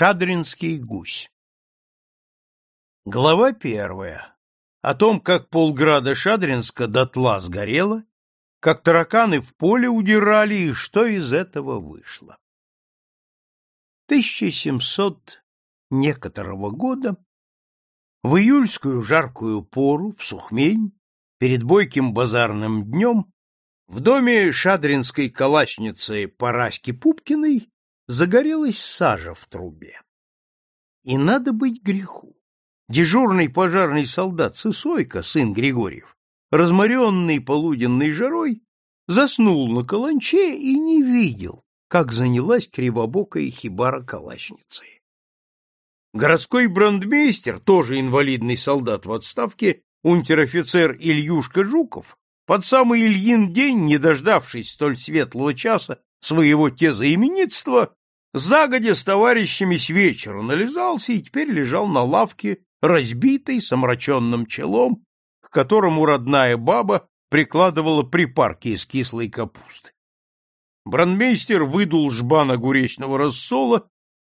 Шадринский гусь Глава первая. О том, как полграда Шадринска дотла сгорело, как тараканы в поле удирали и что из этого вышло. 1700 некоторого года в июльскую жаркую пору в Сухмень перед бойким базарным днем в доме шадринской калачницы Параськи Пупкиной загорелась сажа в трубе. И надо быть греху. Дежурный пожарный солдат Сысойко, сын Григорьев, разморенный полуденной жарой, заснул на каланче и не видел, как занялась кривобокая хибара калачницы. Городской брандмейстер, тоже инвалидный солдат в отставке, унтер-офицер Ильюшка Жуков, под самый Ильин день, не дождавшись столь светлого часа своего тезаименитства, загодя с товарищами с вечера нализался и теперь лежал на лавке, разбитый, с омраченным челом, к которому родная баба прикладывала припарки из кислой капусты. Бранмейстер выдул жбан огуречного рассола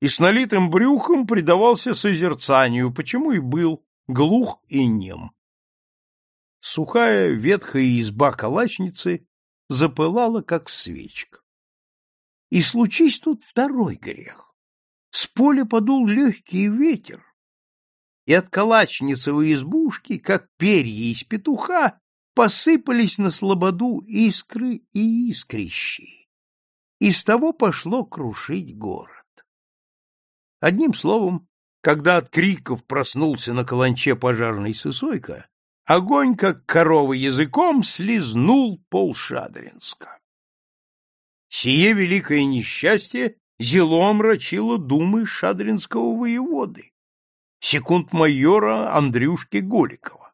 и с налитым брюхом предавался созерцанию, почему и был глух и нем. Сухая ветхая изба калачницы запылала, как свечка. И случись тут второй грех. С поля подул легкий ветер, и от калачницевой избушки, как перья из петуха, посыпались на слободу искры и искрищи. Из того пошло крушить город. Одним словом, когда от криков проснулся на каланче пожарный сысойка, огонь, как корова языком, слезнул пол Шадринска. Сие великое несчастье зело омрачило думы шадринского воеводы, секунд-майора Андрюшки Голикова.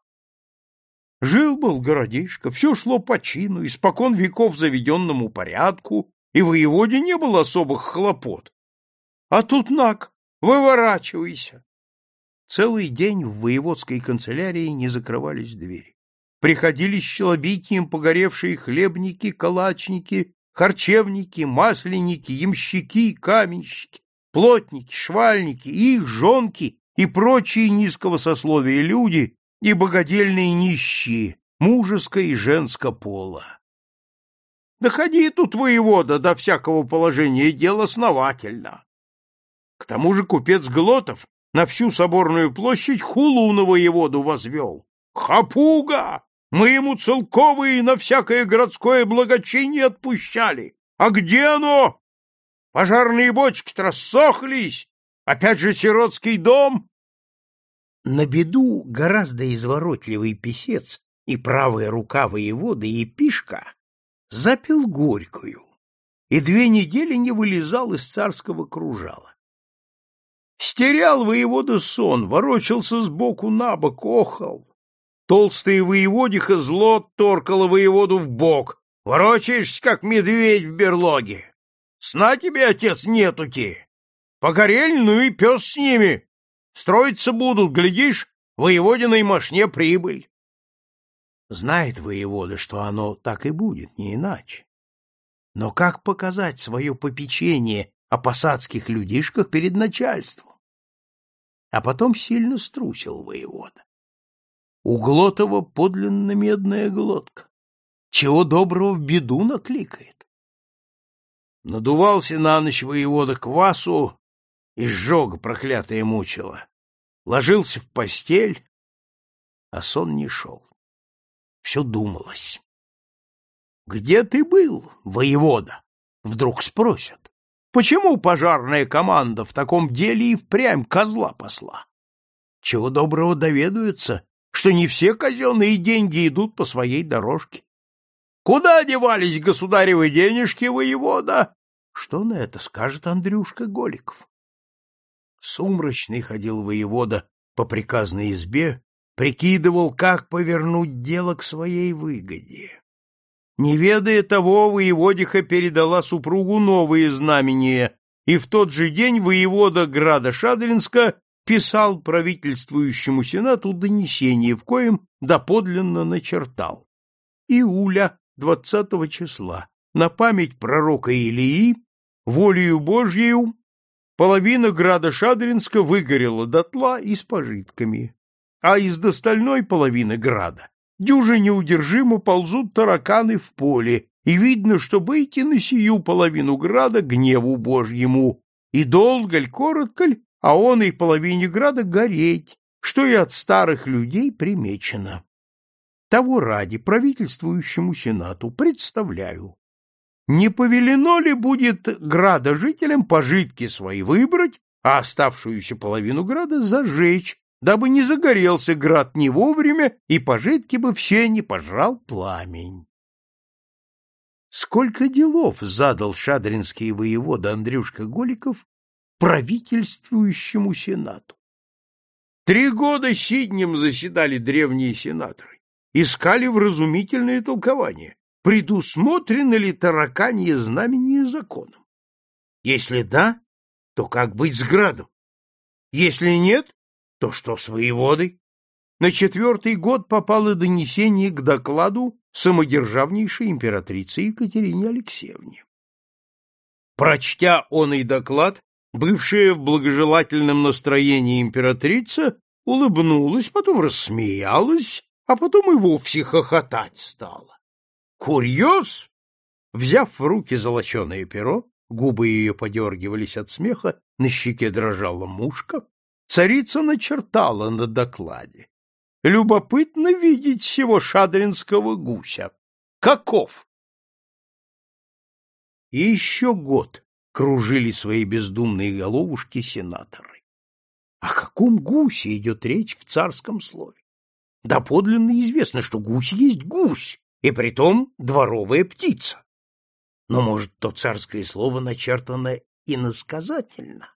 Жил-был городишко, все шло по чину, испокон веков заведенному порядку, и воеводе не было особых хлопот. А тут наг, выворачивайся. Целый день в воеводской канцелярии не закрывались двери. Приходили с челобитием погоревшие хлебники, калачники, харчевники, масленники, ямщики, каменщики, плотники, швальники, их жонки и прочие низкого сословия люди и богодельные нищие, мужеско и женско пола. Доходи тут, воевода, до всякого положения дел основательно. К тому же купец Глотов на всю соборную площадь хулу на воеводу возвел. Хапуга! Мы ему целковые на всякое городское благочиние отпущали. А где оно? Пожарные бочки-то рассохлись. Опять же сиротский дом. На беду гораздо изворотливый писец и правая рука воевода Епишка запил горькую и две недели не вылезал из царского кружала. Стерял воевода сон, ворочался сбоку на бок, охал. Толстая воеводиха зло торкала воеводу в бок. Ворочаешься, как медведь в берлоге. Сна тебе, отец, нетути. Погорель, ну и пес с ними. Строиться будут, глядишь, воеводиной мошне прибыль. Знает воевода, что оно так и будет, не иначе. Но как показать свое попечение о посадских людишках перед начальством? А потом сильно струсил воевода. У Глотова подлинно медная глотка. Чего доброго в беду накликает. Надувался на ночь воевода квасу, и сжога проклятая мучила. Ложился в постель, а сон не шел. Все думалось. — Где ты был, воевода? — вдруг спросят. — Почему пожарная команда в таком деле и впрямь козла посла? Чего доброго доведаются, что не все казенные деньги идут по своей дорожке. Куда девались государевы денежки, воевода? Что на это скажет Андрюшка Голиков? Сумрачный ходил воевода по приказной избе, прикидывал, как повернуть дело к своей выгоде. Не ведая того, воеводиха передала супругу новые знамения, и в тот же день воевода Града Шадринска писал правительствующему сенату донесение, в коем доподлинно начертал. Иуля, 20 числа, на память пророка Илии, волею Божьей половина града Шадринска выгорела дотла и с пожитками, а из достальной половины града дюже неудержимо ползут тараканы в поле, и видно, что быть и на сию половину града гневу Божьему, и долго ль, коротко ль, а он и половине града гореть, что и от старых людей примечено. Того ради правительствующему сенату представляю. Не повелено ли будет града жителям пожитки свои выбрать, а оставшуюся половину града зажечь, дабы не загорелся град не вовремя и пожитки бы все не пожрал пламень? Сколько делов задал шадринский воевода Андрюшка Голиков правительствующему сенату? Три года сиднем заседали древние сенаторы, искали вразумительное толкование, предусмотрено ли тараканье знамение законом. Если да, то как быть с градом? Если нет, то что с воеводой? На четвертый год попало донесение к докладу самодержавнейшей императрицы Екатерине Алексеевне. Прочтя он и доклад, бывшая в благожелательном настроении императрица улыбнулась, потом рассмеялась, а потом и вовсе хохотать стала. Курьез! Взяв в руки золоченое перо, губы ее подергивались от смеха, на щеке дрожала мушка, царица начертала на докладе. Любопытно видеть всего шадринского гуся. Каков? И еще год кружили свои бездумные головушки сенаторы. О каком гусе идет речь в царском слове? Да подлинно известно, что гусь есть гусь, и притом дворовая птица. Но, может, то царское слово начертано иносказательно?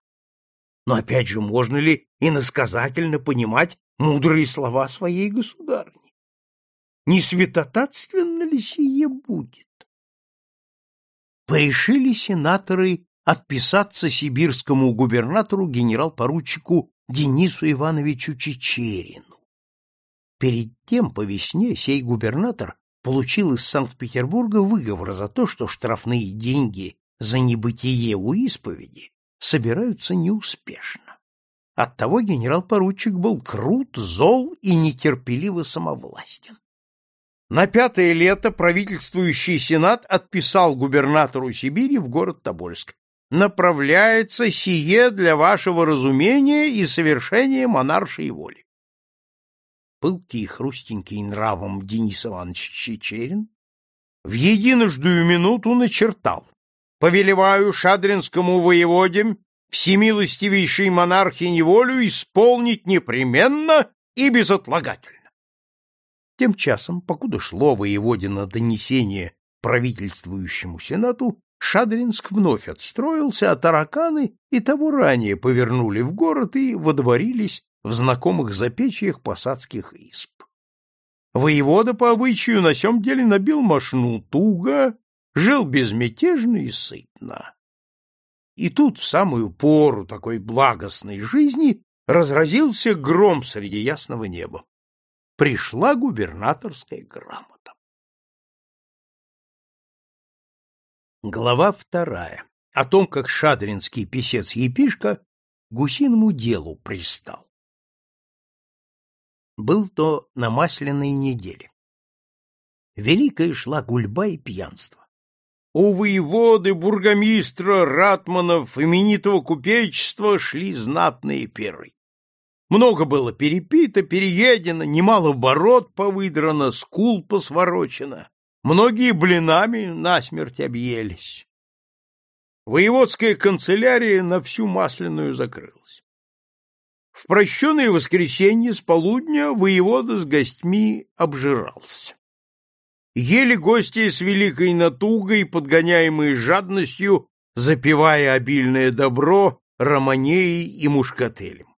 Но опять же, можно ли иносказательно понимать мудрые слова своей государни. Не святотатственно ли сие будет? Порешили сенаторы отписаться сибирскому губернатору генерал-поручику Денису Ивановичу Чечерину. Перед тем по весне сей губернатор получил из Санкт-Петербурга выговор за то, что штрафные деньги за небытие у исповеди собираются неуспешно. Оттого генерал-поручик был крут, зол и нетерпеливо самовластен. На пятое лето правительствующий сенат отписал губернатору Сибири в город Тобольск. Направляется сие для вашего разумения и совершения монаршей воли. Пылкий и хрустенький нравом Денис Иванович Чечерин в единождую минуту начертал «Повелеваю шадринскому воеводе всемилостивейшей монархи неволю исполнить непременно и безотлагательно. Тем часом, покуда шло воеводино донесение правительствующему сенату, Шадринск вновь отстроился, а тараканы и того ранее повернули в город и водворились в знакомых запечьях посадских исп. Воевода по обычаю на сём деле набил мошну туго, жил безмятежно и сытно. И тут, в самую пору такой благостной жизни, разразился гром среди ясного неба. Пришла губернаторская грамота. Глава вторая. О том, как шадринский писец Епишка гусиному делу пристал. Был то на масляной неделе. Великая шла гульба и пьянство у воеводы, бургомистра, ратманов, именитого купечества шли знатные перы. Много было перепито, переедено, немало бород повыдрано, скул посворочено, многие блинами насмерть объелись. Воеводская канцелярия на всю масляную закрылась. В прощенное воскресенье с полудня воевода с гостьми обжирался. Ели гости с великой натугой, подгоняемые жадностью, запивая обильное добро романеей и мушкателем.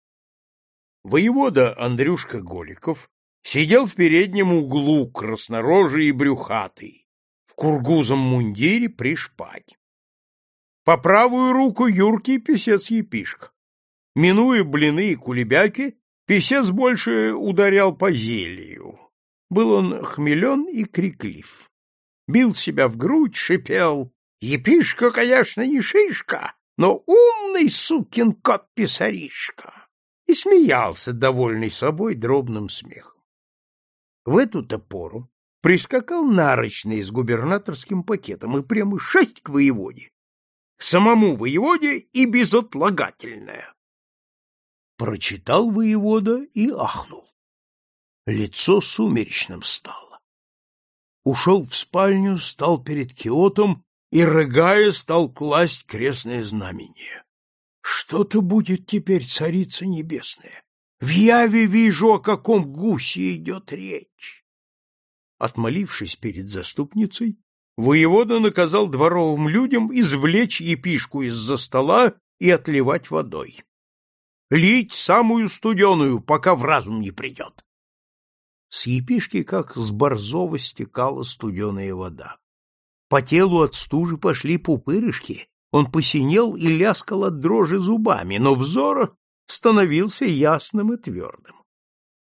Воевода Андрюшка Голиков сидел в переднем углу, краснорожий и брюхатый, в кургузом мундире при шпаге. По правую руку юркий писец Епишка. Минуя блины и кулебяки, писец больше ударял по зелью. Был он хмелен и криклив. Бил себя в грудь, шипел. «Епишка, конечно, не шишка, но умный сукин кот-писаришка!» И смеялся, довольный собой, дробным смехом. В эту-то пору прискакал нарочный с губернаторским пакетом и прямо шесть к воеводе. Самому воеводе и безотлагательное. Прочитал воевода и ахнул. Лицо сумеречным стало. Ушел в спальню, стал перед киотом и, рыгая, стал класть крестное знамение. Что-то будет теперь царица небесная. В яве вижу, о каком гусе идет речь. Отмолившись перед заступницей, воевода наказал дворовым людям извлечь епишку из-за стола и отливать водой. Лить самую студеную, пока в разум не придет. С епишки, как с борзого, стекала студеная вода. По телу от стужи пошли пупырышки, он посинел и ляскал от дрожи зубами, но взор становился ясным и твердым.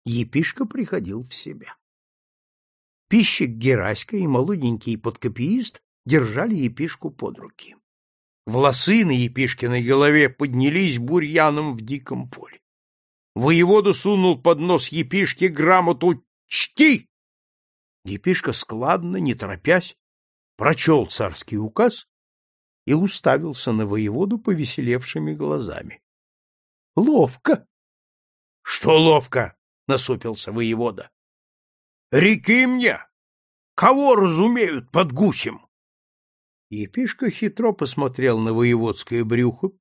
Епишка приходил в себя. Пищик Гераська и молоденький подкопиист держали епишку под руки. Волосы на епишкиной голове поднялись бурьяном в диком поле. Воевода сунул под нос епишке грамоту «Чти!». Епишка складно, не торопясь, прочел царский указ и уставился на воеводу повеселевшими глазами. — Ловко! — Что ловко? — насупился воевода. Реки мне! Кого разумеют под гусем? Епишка хитро посмотрел на воеводское брюхо,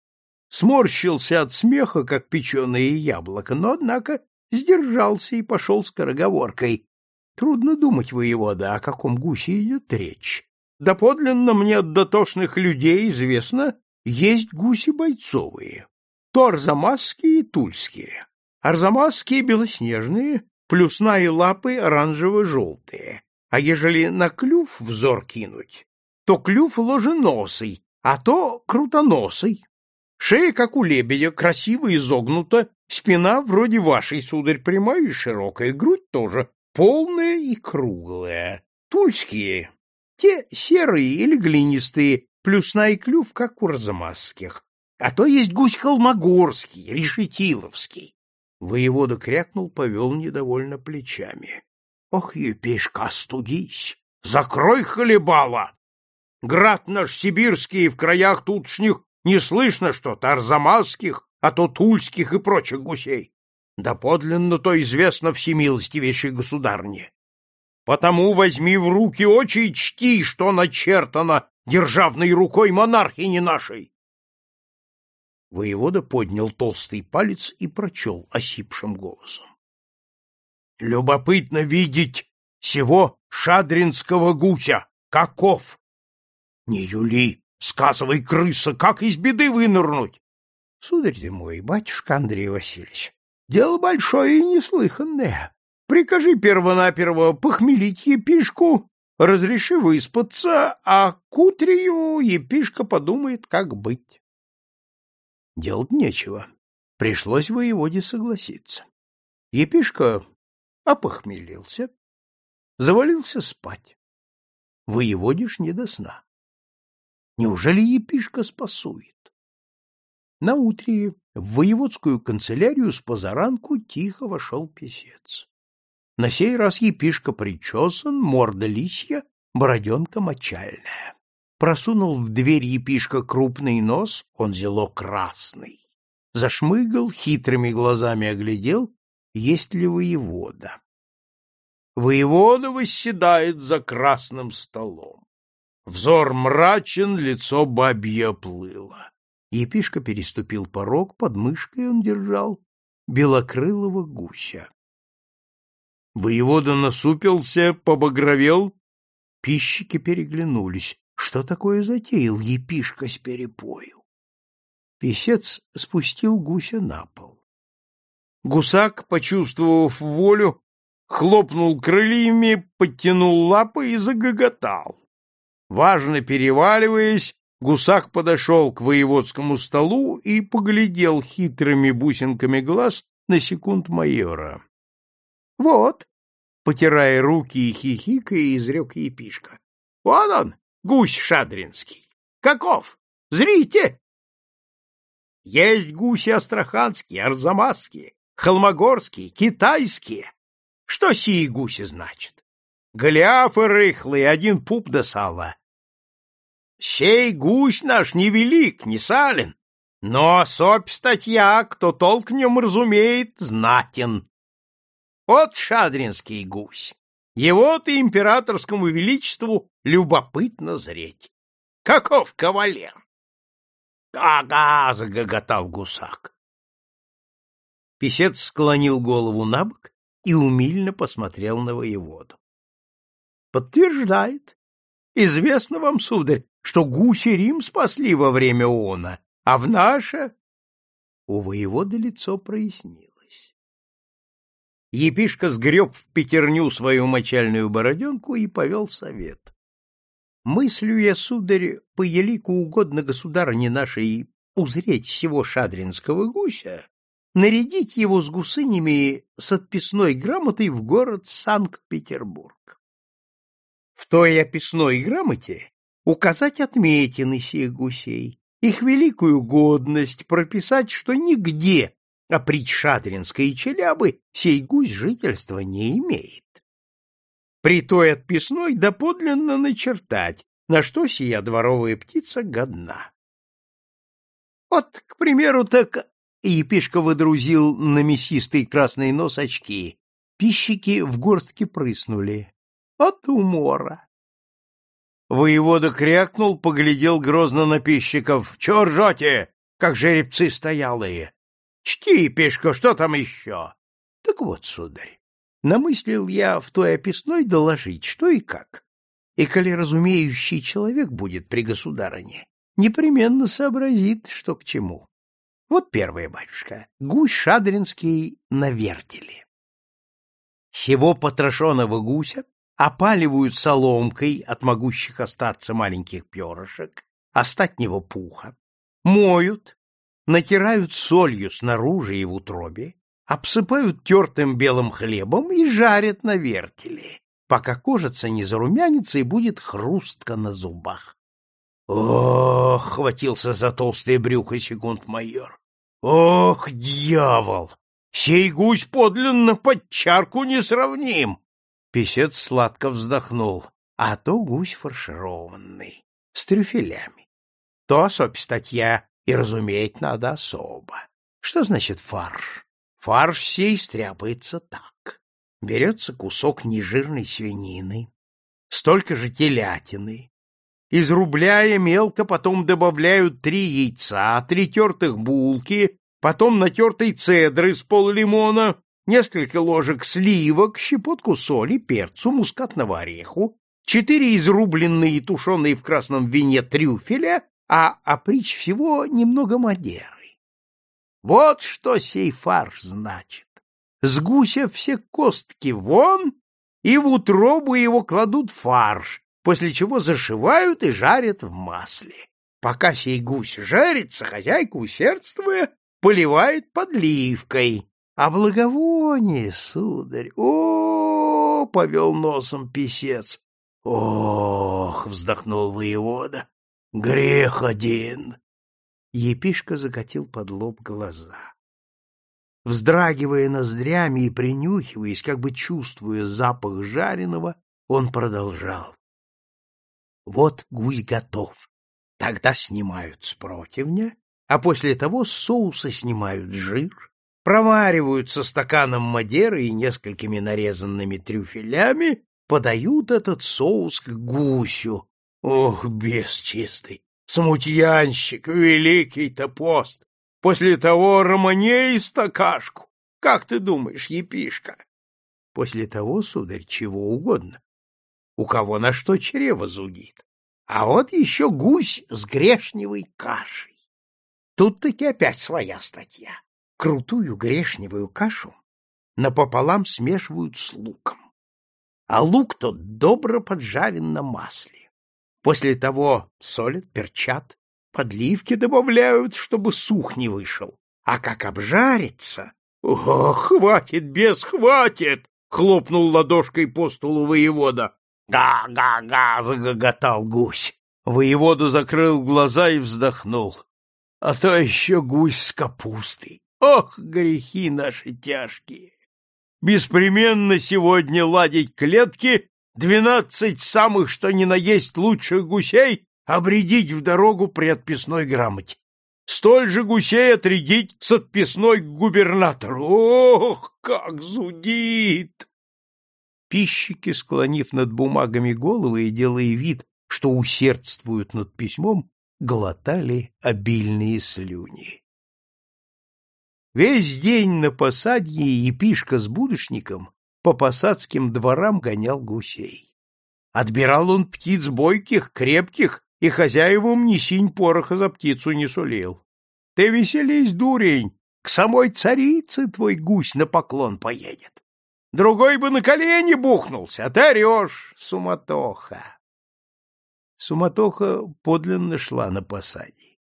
сморщился от смеха, как печеное яблоко, но, однако, сдержался и пошел скороговоркой. Трудно думать, воевода, о каком гусе идет речь. Да подлинно мне от дотошных людей известно, есть гуси бойцовые, то арзамасские и тульские. Арзамасские белоснежные, плюсна и лапы оранжево-желтые, а ежели на клюв взор кинуть, то клюв ложеносый, а то крутоносый. Шея, как у лебедя, красиво изогнута, спина вроде вашей, сударь, прямая и широкая, грудь тоже полная и круглая. Тульские, те серые или глинистые, плюсна и клюв, как у размазских. А то есть гусь холмогорский, решетиловский. Воевода крякнул, повел недовольно плечами. — Ох, епишка, остудись! Закрой хлебала! Град наш сибирский в краях тутшних не слышно что-то а то тульских и прочих гусей. Да подлинно то известно всемилостивейшей государне. Потому возьми в руки очи и чти, что начертано державной рукой монархини нашей. Воевода поднял толстый палец и прочел осипшим голосом. — Любопытно видеть сего шадринского гуся. Каков? — Не юли, сказывай, крыса, как из беды вынырнуть? — Сударь ты мой, батюшка Андрей Васильевич, дело большое и неслыханное. Прикажи первонаперво похмелить епишку, разреши выспаться, а к утрию епишка подумает, как быть. Делать нечего. Пришлось воеводе согласиться. Епишка опохмелился, завалился спать. Воеводишь не до сна. Неужели епишка спасует? На утре в воеводскую канцелярию с позаранку тихо вошел писец. На сей раз епишка причесан, морда лисья, бороденка мочальная. Просунул в дверь епишка крупный нос, он зело красный. Зашмыгал, хитрыми глазами оглядел, есть ли воевода. Воевода восседает за красным столом. Взор мрачен, лицо бабье оплыло. Епишка переступил порог, под мышкой он держал белокрылого гуся. Воевода насупился, побагровел, пищики переглянулись. Что такое затеял епишка с перепою? Песец спустил гуся на пол. Гусак, почувствовав волю, хлопнул крыльями, подтянул лапы и загоготал. Важно переваливаясь, гусак подошел к воеводскому столу и поглядел хитрыми бусинками глаз на секунд майора. — Вот, — потирая руки и хихикая, изрек епишка. — Вот он, гусь шадринский. Каков? Зрите! Есть гуси астраханские, арзамасские, холмогорские, китайские. Что сии гуси значат? Голиафы рыхлые, один пуп до сала. Сей гусь наш не велик, не сален, но особь статья, кто толк нем разумеет, знатен. Вот шадринский гусь. Его-то императорскому величеству любопытно зреть. Каков кавалер? «Ага!» — загоготал гусак. Песец склонил голову на бок и умильно посмотрел на воеводу. — Подтверждает. Известно вам, сударь, что гуси Рим спасли во время она, а в наше... У воевода лицо прояснилось. Епишка сгреб в пятерню свою мочальную бороденку и повел совет. Мыслю я, сударь, по елику угодно государыне нашей узреть всего шадринского гуся, нарядить его с гусынями с отписной грамотой в город Санкт-Петербург. В той описной грамоте указать отметины сих гусей, их великую годность, прописать, что нигде, а при Шадринской и Челябы, сей гусь жительства не имеет при той отписной доподлинно начертать, на что сия дворовая птица годна. Вот, к примеру, так Епишка выдрузил на мясистый красный нос очки. Пищики в горстке прыснули. От умора. Воевода крякнул, поглядел грозно на пищиков. — Чего ржете, как жеребцы стоялые? — Чти, Пешка, что там еще? — Так вот, сударь, намыслил я в той описной доложить, что и как. И коли разумеющий человек будет при государыне, непременно сообразит, что к чему. Вот первое, батюшка, гусь шадринский на вертеле. Сего потрошенного гуся опаливают соломкой от могущих остаться маленьких перышек, остатнего пуха, моют, натирают солью снаружи и в утробе, обсыпают тертым белым хлебом и жарят на вертеле, пока кожица не зарумянится и будет хрустка на зубах. Ох, хватился за толстое брюхо секунд майор. Ох, дьявол! Сей гусь подлинно под чарку не сравним. Песец сладко вздохнул. А то гусь фаршированный, с трюфелями. То особь статья, и разуметь надо особо. Что значит фарш? Фарш сей стряпается так. Берется кусок нежирной свинины, столько же телятины, изрубляя мелко, потом добавляют три яйца, три тертых булки, потом натертый цедры с поллимона, несколько ложек сливок, щепотку соли, перцу, мускатного ореху, четыре изрубленные и тушеные в красном вине трюфеля, а, а прич всего немного мадеры. Вот что сей фарш значит. С гуся все костки вон, и в утробу его кладут фарш, после чего зашивают и жарят в масле. Пока сей гусь жарится, хозяйка, усердствуя, поливает подливкой. А благовоние, сударь, о, повел носом писец. Ох, вздохнул воевода, грех один. Епишка закатил под лоб глаза. Вздрагивая ноздрями и принюхиваясь, как бы чувствуя запах жареного, он продолжал. Вот гусь готов. Тогда снимают с противня, а после того с соуса снимают жир, проваривают со стаканом мадеры и несколькими нарезанными трюфелями, подают этот соус к гусю. Ох, бесчистый! Смутьянщик, великий-то пост! После того романей стакашку! Как ты думаешь, епишка? После того, сударь, чего угодно. У кого на что чрево зудит. А вот еще гусь с грешневой кашей. Тут-таки опять своя статья. Крутую грешневую кашу напополам смешивают с луком. А лук тот добро поджарен на масле. После того солят, перчат, подливки добавляют, чтобы сух не вышел. А как обжарится... — О, хватит, без хватит! — хлопнул ладошкой по столу воевода. «Га-га-га!» — загоготал гусь. Воевода закрыл глаза и вздохнул. а то еще гусь с капустой. Ох, грехи наши тяжкие! Беспременно сегодня ладить клетки, двенадцать самых, что ни на есть лучших гусей, обредить в дорогу при отписной грамоте. Столь же гусей отрядить с отписной к губернатору. Ох, как зудит! Пищики, склонив над бумагами головы и делая вид, что усердствуют над письмом, глотали обильные слюни. Весь день на посадье Епишка с будущником по посадским дворам гонял гусей. Отбирал он птиц бойких, крепких, и хозяевам ни синь пороха за птицу не сулил. Ты веселись, дурень, к самой царице твой гусь на поклон поедет. Другой бы на колени бухнулся, а ты орешь, суматоха. Суматоха подлинно шла на посаде.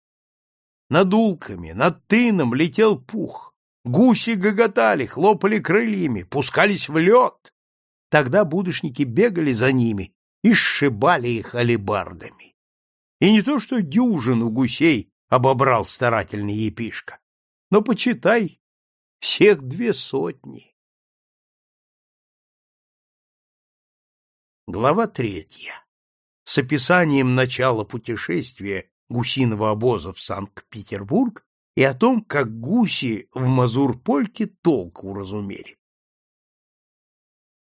Над улками, над тыном летел пух. Гуси гоготали, хлопали крыльями, пускались в лед. Тогда будущники бегали за ними и сшибали их алебардами. И не то что дюжину гусей обобрал старательный епишка, но, почитай, всех две сотни. Глава третья. С описанием начала путешествия гусиного обоза в Санкт-Петербург и о том, как гуси в Мазурпольке толку уразумели.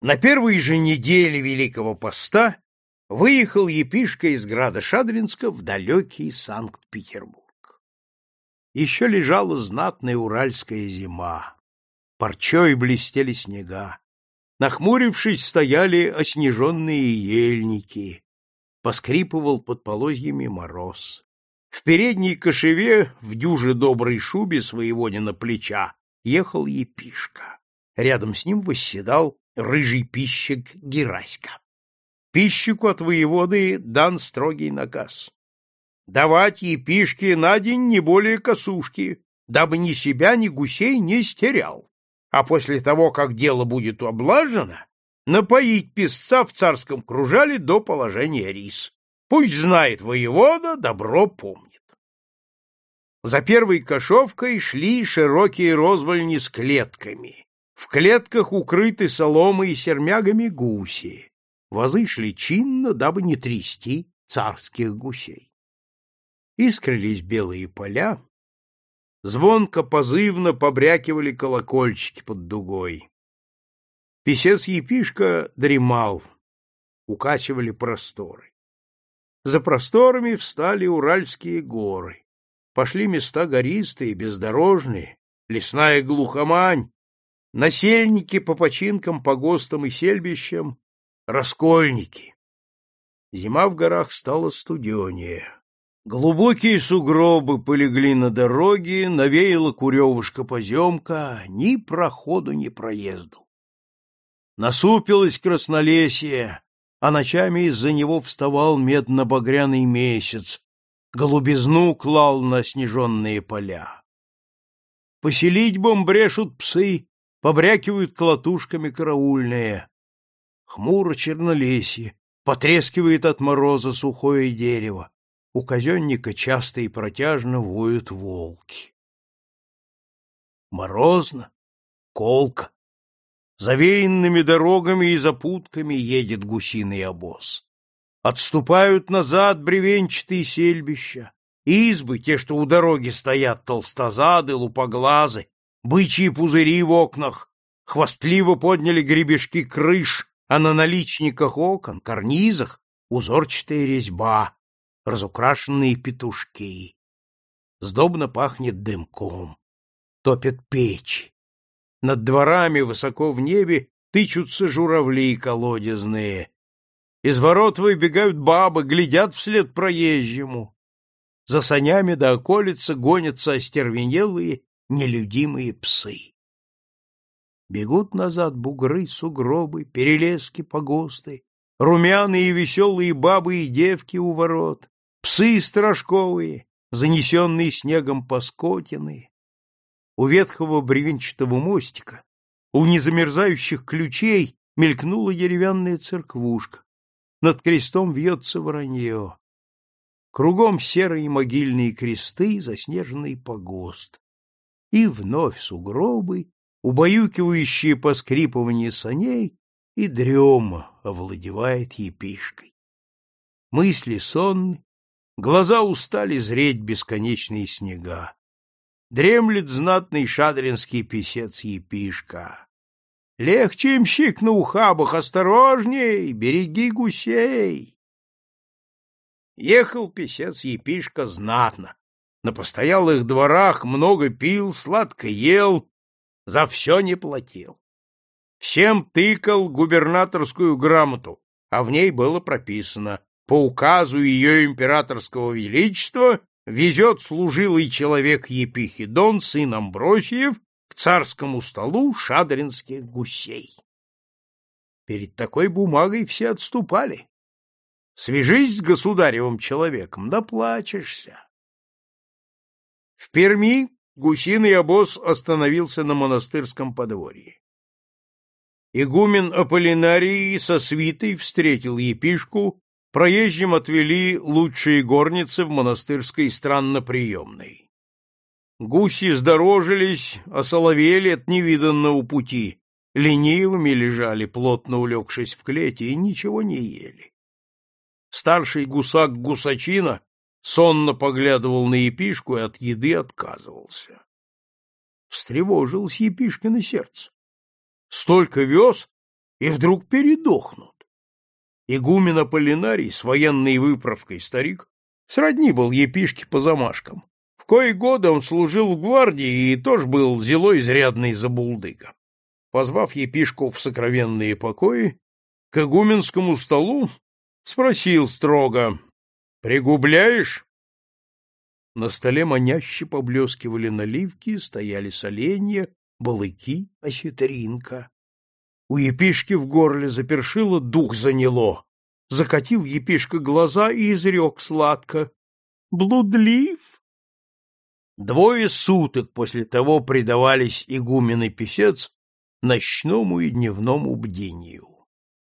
На первой же неделе Великого Поста выехал епишка из града Шадринска в далекий Санкт-Петербург. Еще лежала знатная уральская зима, парчой блестели снега, Нахмурившись, стояли оснеженные ельники. Поскрипывал под полозьями мороз. В передней кошеве, в дюже доброй шубе своего на плеча, ехал епишка. Рядом с ним восседал рыжий пищик Гераська. Пищику от воеводы дан строгий наказ. Давать епишке на день не более косушки, дабы ни себя, ни гусей не стерял а после того, как дело будет облажено, напоить песца в царском кружале до положения рис. Пусть знает воевода, добро помнит. За первой кошовкой шли широкие розвольни с клетками. В клетках укрыты соломой и сермягами гуси. Возы шли чинно, дабы не трясти царских гусей. Искрились белые поля, Звонко позывно побрякивали колокольчики под дугой. Песец Епишка дремал, укачивали просторы. За просторами встали Уральские горы. Пошли места гористые, бездорожные, лесная глухомань, насельники по починкам, погостам и сельбищам, раскольники. Зима в горах стала студенее. Глубокие сугробы полегли на дороге, навеяла куревушка-поземка, ни проходу, ни проезду. Насупилось краснолесье, а ночами из-за него вставал медно-багряный месяц, голубизну клал на снеженные поля. Поселить брешут псы, побрякивают колотушками караульные. Хмуро чернолесье, потрескивает от мороза сухое дерево у казенника часто и протяжно воют волки. Морозно, колко, завеянными дорогами и запутками едет гусиный обоз. Отступают назад бревенчатые сельбища, избы, те, что у дороги стоят толстозады, лупоглазы, бычьи пузыри в окнах, хвастливо подняли гребешки крыш, а на наличниках окон, карнизах узорчатая резьба, разукрашенные петушки. Сдобно пахнет дымком. Топят печи. Над дворами высоко в небе тычутся журавли колодезные. Из ворот выбегают бабы, глядят вслед проезжему. За санями до околицы гонятся остервенелые, нелюдимые псы. Бегут назад бугры, сугробы, перелески, погосты, румяные и веселые бабы и девки у ворот, псы сторожковые, занесенные снегом паскотины. У ветхого бревенчатого мостика, у незамерзающих ключей мелькнула деревянная церквушка. Над крестом вьется воронье. Кругом серые могильные кресты, заснеженный погост. И вновь сугробы, убаюкивающие поскрипывание саней, и дрема овладевает епишкой. Мысли сонны, глаза устали зреть бесконечные снега. Дремлет знатный шадринский писец епишка. Легче имщик на ухабах, осторожней, береги гусей. Ехал писец епишка знатно. На постоялых дворах много пил, сладко ел, за все не платил. Всем тыкал губернаторскую грамоту, а в ней было прописано «По указу ее императорского величества везет служилый человек Епихидон, сын Амбросиев, к царскому столу шадринских гусей». Перед такой бумагой все отступали. Свяжись с государевым человеком, доплачешься. В Перми гусиный обоз остановился на монастырском подворье. Игумен Аполлинарий со свитой встретил епишку, проезжим отвели лучшие горницы в монастырской странноприемной. Гуси здорожились, осоловели от невиданного пути, ленивыми лежали, плотно улегшись в клете, и ничего не ели. Старший гусак Гусачина сонно поглядывал на епишку и от еды отказывался. Встревожилось епишкино сердце столько вез, и вдруг передохнут. Игумен Аполлинарий с военной выправкой старик сродни был епишке по замашкам. В кои годы он служил в гвардии и тоже был зелой изрядный забулдыга. Позвав епишку в сокровенные покои, к игуменскому столу спросил строго, «Пригубляешь?» На столе маняще поблескивали наливки, стояли соленья, балыки, осетринка. У епишки в горле запершило, дух заняло. Закатил епишка глаза и изрек сладко. Блудлив? Двое суток после того предавались игумен и писец ночному и дневному бдению.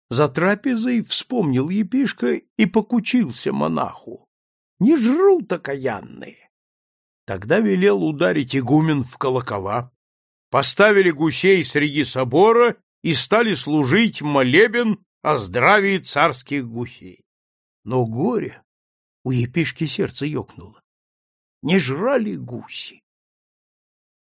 За трапезой вспомнил епишка и покучился монаху. Не жрут окаянные. Тогда велел ударить игумен в колокола, поставили гусей среди собора и стали служить молебен о здравии царских гусей. Но горе у епишки сердце ёкнуло. Не жрали гуси.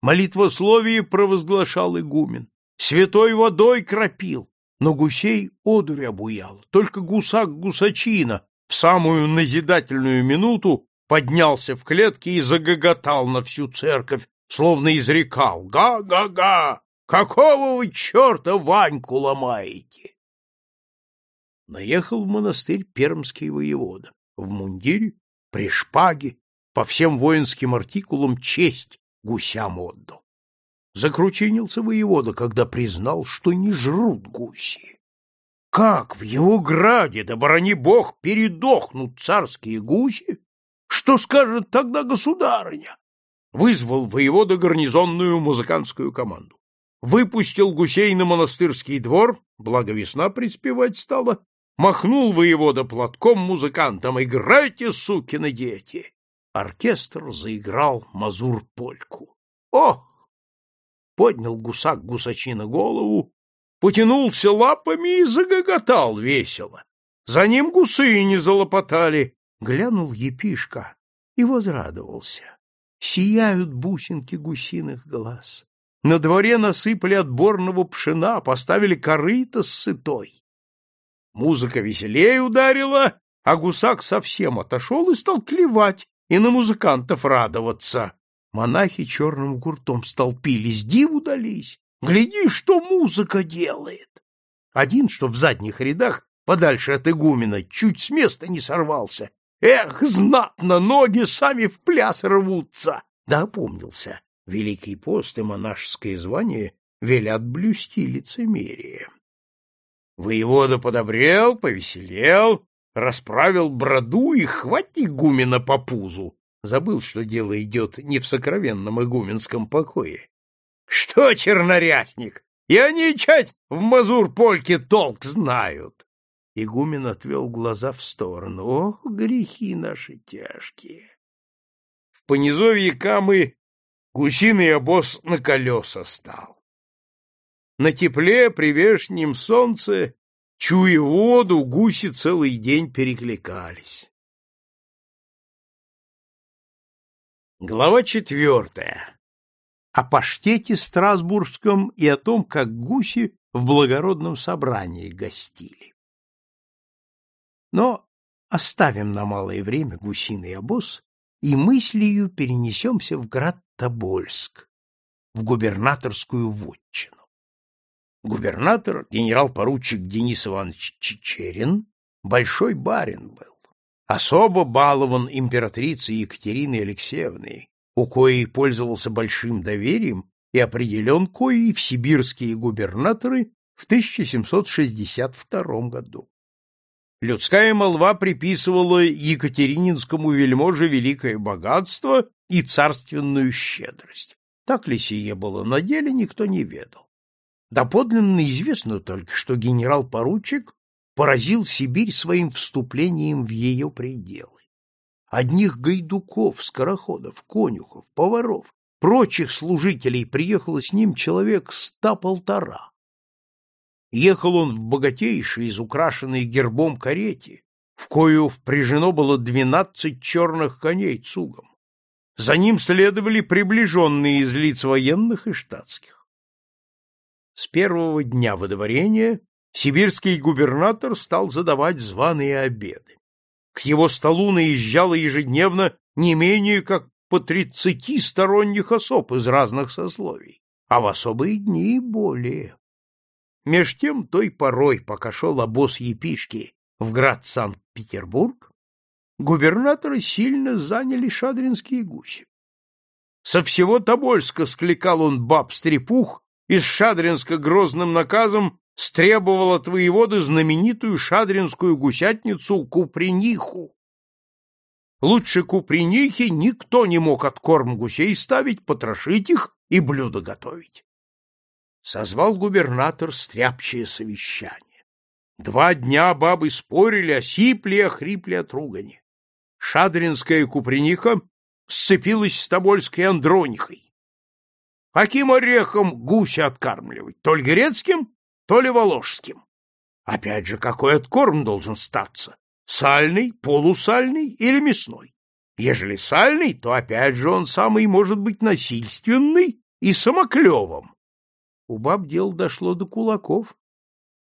Молитвословие провозглашал игумен, святой водой кропил, но гусей одурь обуял. Только гусак гусачина в самую назидательную минуту поднялся в клетке и загоготал на всю церковь, словно изрекал «Га-га-га! Какого вы черта Ваньку ломаете?» Наехал в монастырь пермский воевода. В мундире, при шпаге, по всем воинским артикулам честь гусям отдал. Закручинился воевода, когда признал, что не жрут гуси. Как в его граде, да брони бог, передохнут царские гуси? Что скажет тогда государыня? вызвал воевода гарнизонную музыкантскую команду. Выпустил гусей на монастырский двор, благо весна приспевать стала, махнул воевода платком музыкантам «Играйте, сукины дети!» Оркестр заиграл мазур-польку. Ох! Поднял гусак гусачина голову, потянулся лапами и загоготал весело. За ним гусы не залопотали. Глянул епишка и возрадовался. Сияют бусинки гусиных глаз. На дворе насыпали отборного пшена, поставили корыто с сытой. Музыка веселее ударила, а гусак совсем отошел и стал клевать и на музыкантов радоваться. Монахи черным гуртом столпились, диву дались. Гляди, что музыка делает! Один, что в задних рядах, подальше от игумена, чуть с места не сорвался, Эх, знатно, ноги сами в пляс рвутся! Да опомнился. Великий пост и монашеское звание велят блюсти лицемерие. Воевода подобрел, повеселел, расправил броду и хвати игумена по пузу. Забыл, что дело идет не в сокровенном игуменском покое. Что, чернорясник, и они, чать, в мазур-польке толк знают. Игумен отвел глаза в сторону. Ох, грехи наши тяжкие! В понизовье Камы гусиный обоз на колеса стал. На тепле при вешнем солнце, чуя воду, гуси целый день перекликались. Глава четвертая. О паштете Страсбургском и о том, как гуси в благородном собрании гостили. Но оставим на малое время гусиный обоз и мыслью перенесемся в град Тобольск, в губернаторскую вотчину. Губернатор, генерал-поручик Денис Иванович Чечерин, большой барин был, особо балован императрицей Екатериной Алексеевной, у коей пользовался большим доверием и определен коей в сибирские губернаторы в 1762 году. Людская молва приписывала Екатерининскому вельможе великое богатство и царственную щедрость. Так ли сие было на деле, никто не ведал. Доподлинно известно только, что генерал-поручик поразил Сибирь своим вступлением в ее пределы. Одних гайдуков, скороходов, конюхов, поваров, прочих служителей приехало с ним человек ста-полтора. Ехал он в богатейшей, изукрашенной гербом карете, в кою впряжено было двенадцать черных коней цугом. За ним следовали приближенные из лиц военных и штатских. С первого дня водоворения сибирский губернатор стал задавать званые обеды. К его столу наезжало ежедневно не менее как по тридцати сторонних особ из разных сословий, а в особые дни и более. Меж тем той порой, пока шел обоз епишки в град Санкт-Петербург, губернаторы сильно заняли шадринские гуси. Со всего Тобольска скликал он баб-стрепух и с Шадринска грозным наказом стребовал от воеводы знаменитую шадринскую гусятницу Куприниху. Лучше Купринихи никто не мог от корм гусей ставить, потрошить их и блюда готовить созвал губернатор стряпчее совещание. Два дня бабы спорили, осипли и охрипли от ругани. Шадринская куприниха сцепилась с Тобольской Андронихой. Каким орехом гуся откармливать? То ли грецким, то ли воложским. Опять же, какой откорм должен статься? Сальный, полусальный или мясной? Ежели сальный, то опять же он самый может быть насильственный и самоклевым. У баб дело дошло до кулаков,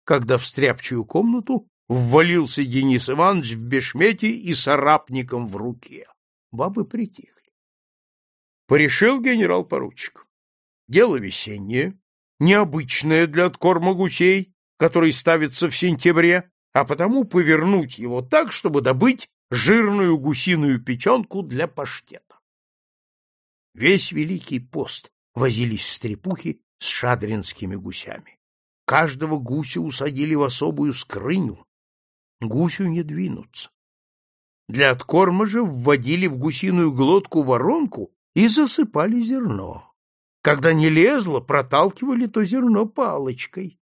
когда в стряпчую комнату ввалился Денис Иванович в бешмете и с в руке. Бабы притихли. Порешил генерал-поручик. Дело весеннее, необычное для откорма гусей, который ставится в сентябре, а потому повернуть его так, чтобы добыть жирную гусиную печенку для паштета. Весь Великий пост возились стрепухи с шадринскими гусями. Каждого гуся усадили в особую скрыню. Гусю не двинуться. Для откорма же вводили в гусиную глотку воронку и засыпали зерно. Когда не лезло, проталкивали то зерно палочкой.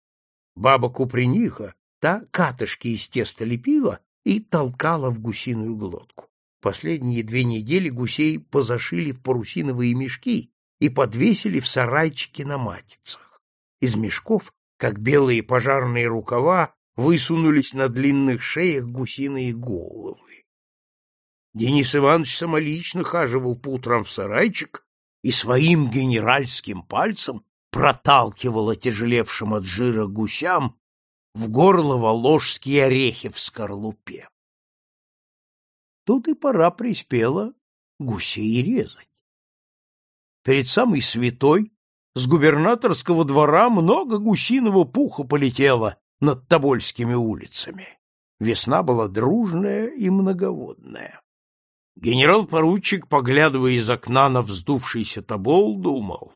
Баба Куприниха, та катышки из теста лепила и толкала в гусиную глотку. Последние две недели гусей позашили в парусиновые мешки и подвесили в сарайчике на матицах. Из мешков, как белые пожарные рукава, высунулись на длинных шеях гусиные головы. Денис Иванович самолично хаживал по утрам в сарайчик и своим генеральским пальцем проталкивал отяжелевшим от жира гусям в горло воложские орехи в скорлупе. Тут и пора приспела гусей резать. Перед самой святой с губернаторского двора много гусиного пуха полетело над Тобольскими улицами. Весна была дружная и многоводная. Генерал-поручик, поглядывая из окна на вздувшийся Тобол, думал,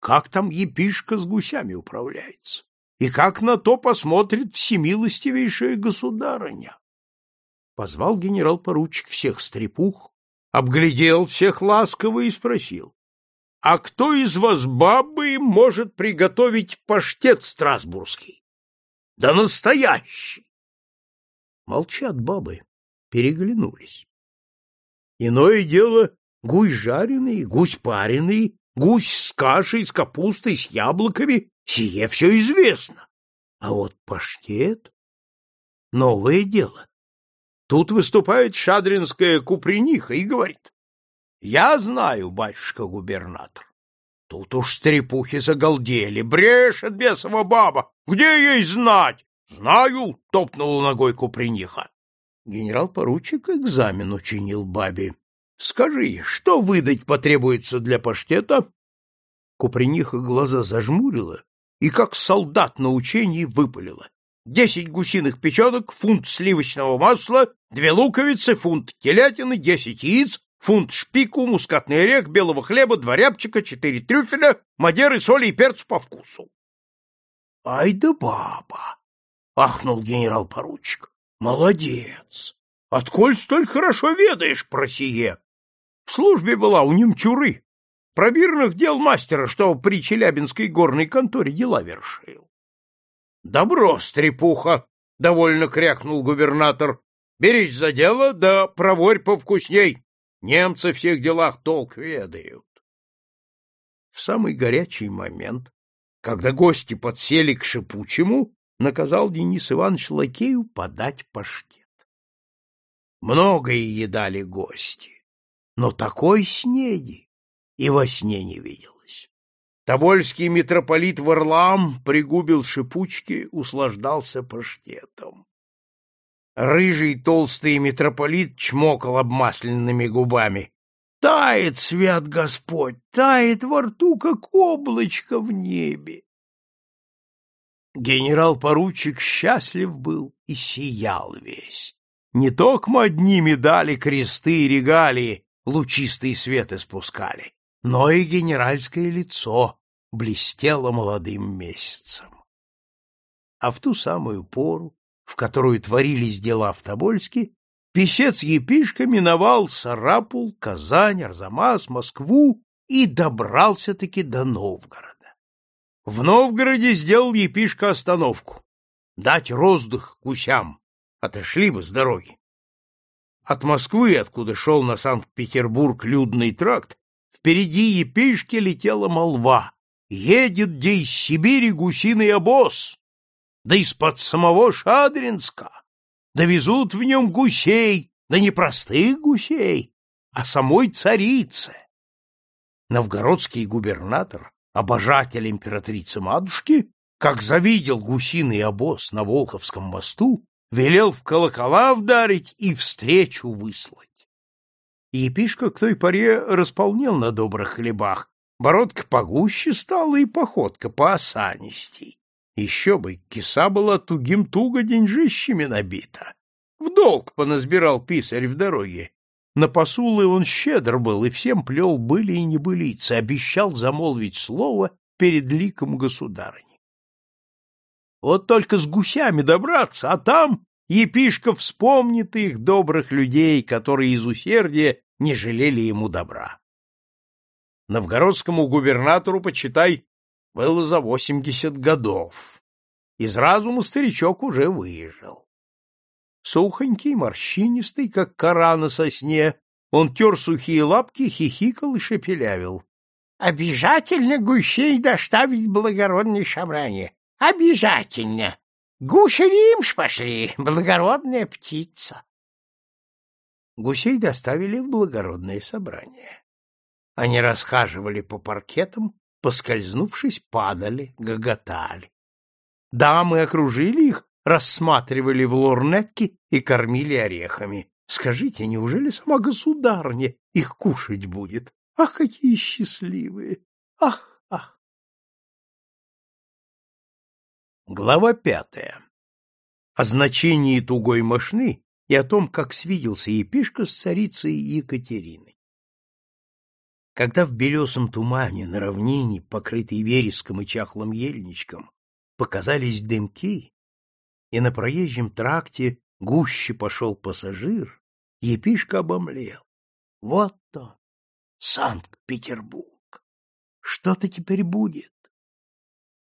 как там епишка с гусями управляется, и как на то посмотрит всемилостивейшая государыня. Позвал генерал-поручик всех стрепух, обглядел всех ласково и спросил, а кто из вас, бабы, может приготовить паштет страсбургский? Да настоящий! Молчат бабы, переглянулись. Иное дело гусь жареный, гусь пареный, гусь с кашей, с капустой, с яблоками — сие все известно. А вот паштет — новое дело. Тут выступает шадринская куприниха и говорит. — Я знаю, батюшка-губернатор. Тут уж стрепухи загалдели. Брешет бесова баба. Где ей знать? Знаю, — топнула ногой куприниха. Генерал-поручик экзамен учинил бабе. Скажи, что выдать потребуется для паштета? Куприниха глаза зажмурила и, как солдат на учении, выпалила. Десять гусиных печенок, фунт сливочного масла, две луковицы, фунт телятины, десять яиц, фунт шпику, мускатный орех, белого хлеба, два рябчика, четыре трюфеля, мадеры, соли и перцу по вкусу. — Ай да баба! — ахнул генерал-поручик. — Молодец! Отколь столь хорошо ведаешь про сие? В службе была у немчуры, пробирных дел мастера, что при Челябинской горной конторе дела вершил. — Добро, стрепуха! — довольно крякнул губернатор. — Берись за дело, да проворь повкусней. Немцы в всех делах толк ведают. В самый горячий момент, когда гости подсели к шипучему, наказал Денис Иванович лакею подать паштет. Многое едали гости, но такой снеди и во сне не виделось. Тобольский митрополит Варлам пригубил шипучки, услаждался паштетом. Рыжий толстый митрополит чмокал обмасленными губами. Тает, свят Господь, тает во рту, как облачко в небе. Генерал-поручик счастлив был и сиял весь. Не только одни медали, кресты и регалии лучистый свет испускали, но и генеральское лицо блестело молодым месяцем. А в ту самую пору в которую творились дела в Тобольске, писец Епишка миновал Сарапул, Казань, Арзамас, Москву и добрался-таки до Новгорода. В Новгороде сделал Епишка остановку. Дать роздых гусям. Отошли бы с дороги. От Москвы, откуда шел на Санкт-Петербург людный тракт, впереди Епишки летела молва. Едет где из Сибири гусиный обоз да из-под самого Шадринска. Довезут в нем гусей, да не простых гусей, а самой царицы. Новгородский губернатор, обожатель императрицы-матушки, как завидел гусиный обоз на Волховском мосту, велел в колокола вдарить и встречу выслать. Епишка к той поре располнел на добрых хлебах, бородка погуще стала и походка поосанистей. Еще бы, киса была тугим туго деньжищами набита. В долг поназбирал писарь в дороге. На посулы он щедр был и всем плел были и небылицы, обещал замолвить слово перед ликом государыни. Вот только с гусями добраться, а там епишка вспомнит их добрых людей, которые из усердия не жалели ему добра. Новгородскому губернатору, почитай, было за восемьдесят годов. Из разума старичок уже выезжал. Сухонький, морщинистый, как кора на сосне, он тер сухие лапки, хихикал и шепелявил. — Обязательно гусей доставить благородной шамране. Обязательно. Гуси римш пошли, благородная птица. Гусей доставили в благородное собрание. Они расхаживали по паркетам, поскользнувшись, падали, гоготали. Дамы окружили их, рассматривали в лорнетке и кормили орехами. Скажите, неужели сама государня их кушать будет? Ах, какие счастливые! Ах, ах! Глава пятая. О значении тугой мошны и о том, как свиделся епишка с царицей Екатериной. Когда в белесом тумане на равнине, покрытой вереском и чахлым ельничком, показались дымки, и на проезжем тракте гуще пошел пассажир, епишка обомлел. Вот он, Санкт-Петербург. Что-то теперь будет.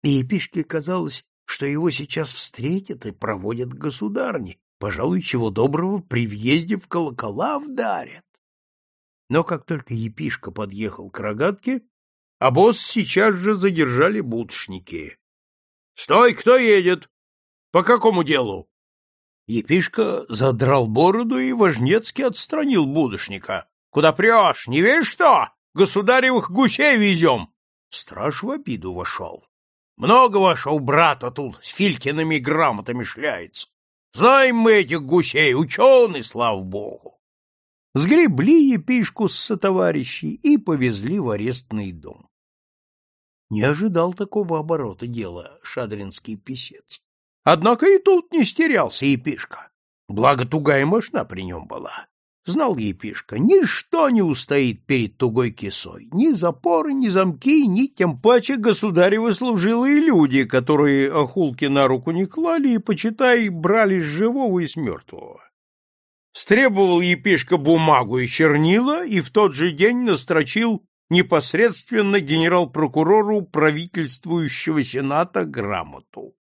И епишке казалось, что его сейчас встретят и проводят к государне, Пожалуй, чего доброго, при въезде в колокола вдарят. Но как только епишка подъехал к рогатке, обоз сейчас же задержали будшники. — Стой, кто едет? По какому делу? Епишка задрал бороду и важнецки отстранил будошника. — Куда прешь? Не видишь что? Государевых гусей везем. Страж в обиду вошел. Много вашего брата тут с Филькиными грамотами шляется. Знаем мы этих гусей, ученые, слава богу. Сгребли епишку с сотоварищей и повезли в арестный дом. Не ожидал такого оборота дела шадринский писец. Однако и тут не стерялся епишка. Благо тугая мощна при нем была. Знал епишка, ничто не устоит перед тугой кисой. Ни запоры, ни замки, ни тем паче государевы служилые люди, которые охулки на руку не клали и, почитай, брали с живого и с мертвого. Стребовал епишка бумагу и чернила и в тот же день настрочил непосредственно генерал-прокурору правительствующего сената грамоту.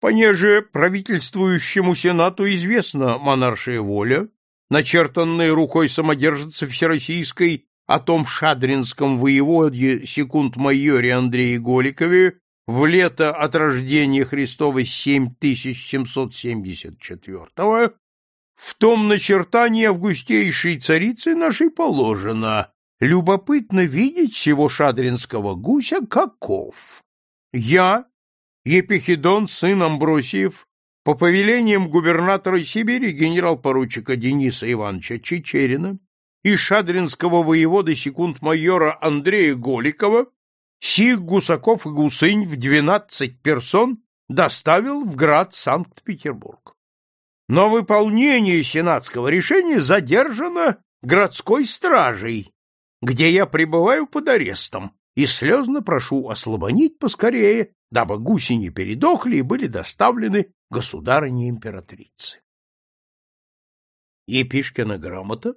Понеже правительствующему сенату известна монаршая воля, начертанная рукой самодержца Всероссийской о том шадринском воеводе секунд-майоре Андрее Голикове в лето от рождения Христова 7774 в том начертании августейшей царицы нашей положено. Любопытно видеть всего шадринского гуся каков. Я, Епихидон, сын Амбросиев, по повелениям губернатора Сибири генерал-поручика Дениса Ивановича Чечерина и шадринского воевода секунд-майора Андрея Голикова, сих гусаков и гусынь в двенадцать персон доставил в град Санкт-Петербург. Но выполнение сенатского решения задержано городской стражей, где я пребываю под арестом, и слезно прошу ослабонить поскорее, дабы гуси не передохли и были доставлены государыне-императрице. Епишкина грамота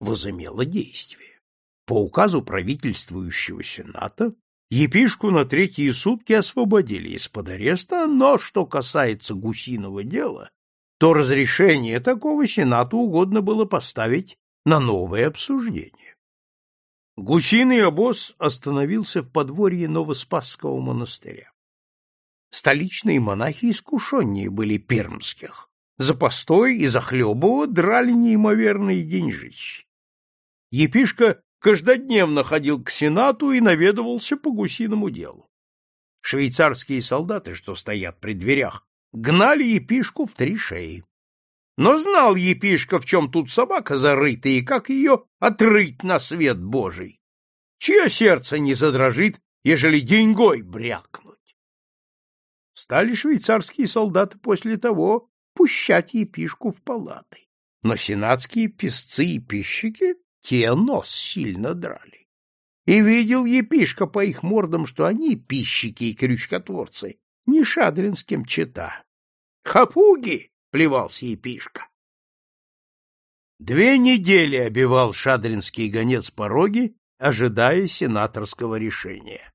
возымела действие. По указу правительствующего сената епишку на третьи сутки освободили из-под ареста, но что касается гусиного дела, то разрешение такого сенату угодно было поставить на новое обсуждение. Гусиный обоз остановился в подворье Новоспасского монастыря. Столичные монахи искушеннее были пермских. За постой и за хлебово драли неимоверные деньжищи. Епишка каждодневно ходил к сенату и наведывался по гусиному делу. Швейцарские солдаты, что стоят при дверях, гнали епишку в три шеи. Но знал епишка, в чем тут собака зарыта, и как ее отрыть на свет Божий. Чье сердце не задрожит, ежели деньгой брякнуть? Стали швейцарские солдаты после того пущать епишку в палаты. Но сенатские песцы и пищики те нос сильно драли. И видел епишка по их мордам, что они, пищики и крючкотворцы, не шадринским чета. «Хапуги!» плевался епишка. Две недели обивал шадринский гонец пороги, ожидая сенаторского решения.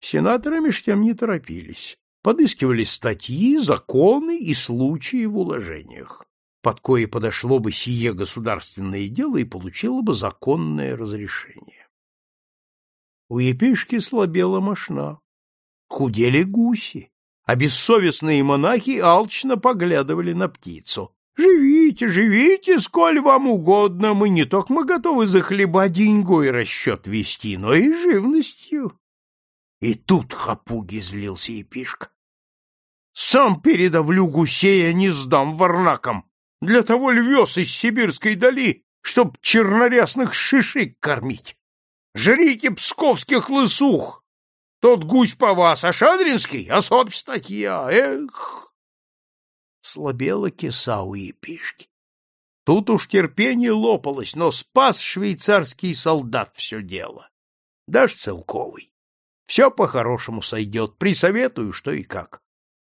Сенаторы меж тем не торопились. Подыскивали статьи, законы и случаи в уложениях, под кое подошло бы сие государственное дело и получило бы законное разрешение. У епишки слабела мошна, худели гуси, а бессовестные монахи алчно поглядывали на птицу. «Живите, живите, сколь вам угодно, мы не только мы готовы за хлеба деньгой расчет вести, но и живностью». И тут хапуги злился епишка. «Сам передавлю гусея не сдам варнакам, для того львес из сибирской дали, чтоб чернорясных шишек кормить. Жрите псковских лысух, тот гусь по вас, а Шадринский — особь статья. Эх! Слабела киса у епишки. Тут уж терпение лопалось, но спас швейцарский солдат все дело. Даже целковый. Все по-хорошему сойдет, присоветую, что и как.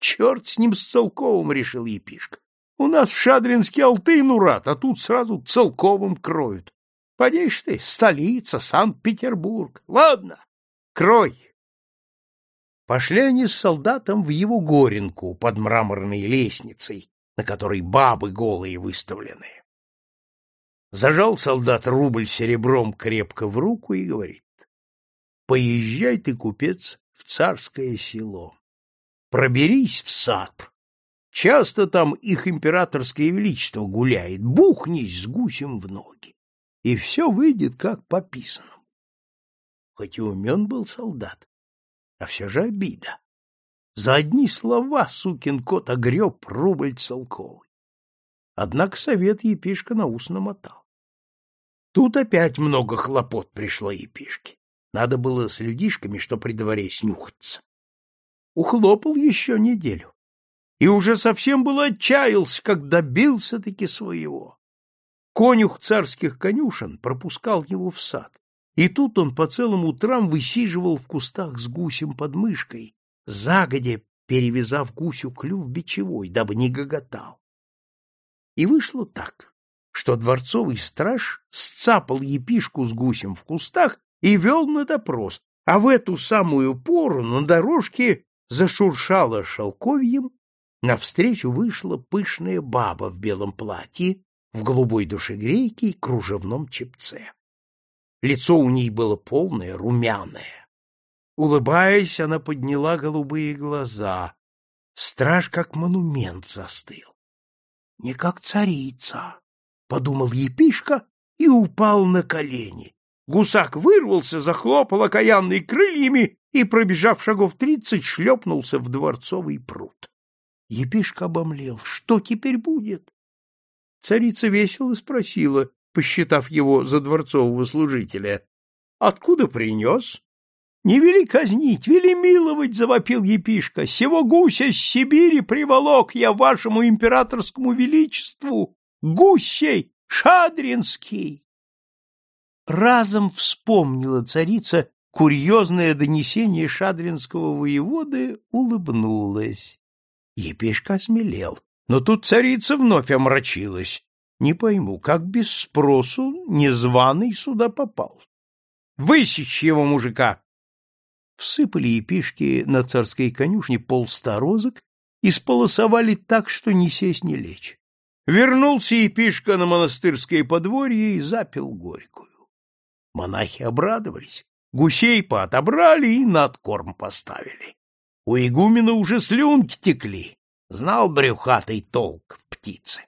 Черт с ним с целковым, решил епишка. У нас в Шадринске Алтын урат, а тут сразу целковым кроют. Подишь ты, столица, Санкт-Петербург. Ладно, крой, Пошли они с солдатом в его горенку под мраморной лестницей, на которой бабы голые выставлены. Зажал солдат рубль серебром крепко в руку и говорит, «Поезжай ты, купец, в царское село, проберись в сад, часто там их императорское величество гуляет, бухнись с гусем в ноги, и все выйдет как по писанному». Хоть и умен был солдат, а все же обида. За одни слова сукин кот огреб рубль целковый. Однако совет епишка на ус намотал. Тут опять много хлопот пришло епишке. Надо было с людишками, что при дворе снюхаться. Ухлопал еще неделю. И уже совсем было отчаялся, как добился-таки своего. Конюх царских конюшен пропускал его в сад. И тут он по целым утрам высиживал в кустах с гусем под мышкой, загодя перевязав гусю клюв бичевой, дабы не гоготал. И вышло так что дворцовый страж сцапал епишку с гусем в кустах и вел на допрос, а в эту самую пору на дорожке зашуршало шелковьем, навстречу вышла пышная баба в белом платье, в голубой душегрейке и кружевном чепце. Лицо у ней было полное, румяное. Улыбаясь, она подняла голубые глаза. Страж как монумент застыл. Не как царица, — подумал епишка и упал на колени. Гусак вырвался, захлопал окаянный крыльями и, пробежав шагов тридцать, шлепнулся в дворцовый пруд. Епишка обомлел. Что теперь будет? Царица весело спросила, посчитав его за дворцового служителя. — Откуда принес? — Не вели казнить, вели миловать, — завопил епишка. — Сего гуся с Сибири приволок я вашему императорскому величеству Гусей Шадринский! Разом вспомнила царица курьезное донесение шадринского воеводы, улыбнулась. Епешка осмелел, но тут царица вновь омрачилась. Не пойму, как без спросу незваный сюда попал. Высечь его, мужика! Всыпали епишки на царской конюшне полста розок и сполосовали так, что ни сесть, ни лечь. Вернулся епишка на монастырское подворье и запил горькую. Монахи обрадовались, гусей поотобрали и на откорм поставили. У игумена уже слюнки текли, знал брюхатый толк в птице.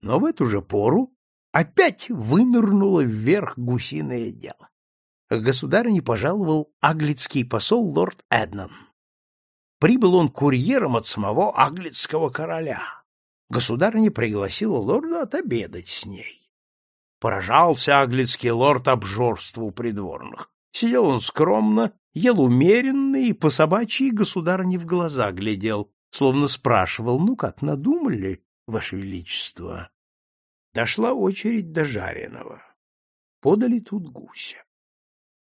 Но в эту же пору опять вынырнуло вверх гусиное дело. Государыне пожаловал аглицкий посол лорд Эднан. Прибыл он курьером от самого аглицкого короля государыня пригласила лорда отобедать с ней. Поражался аглицкий лорд обжорству придворных. Сидел он скромно, ел умеренно и по собачьей государыне в глаза глядел, словно спрашивал, ну как, надумали, ваше величество? Дошла очередь до жареного. Подали тут гуся.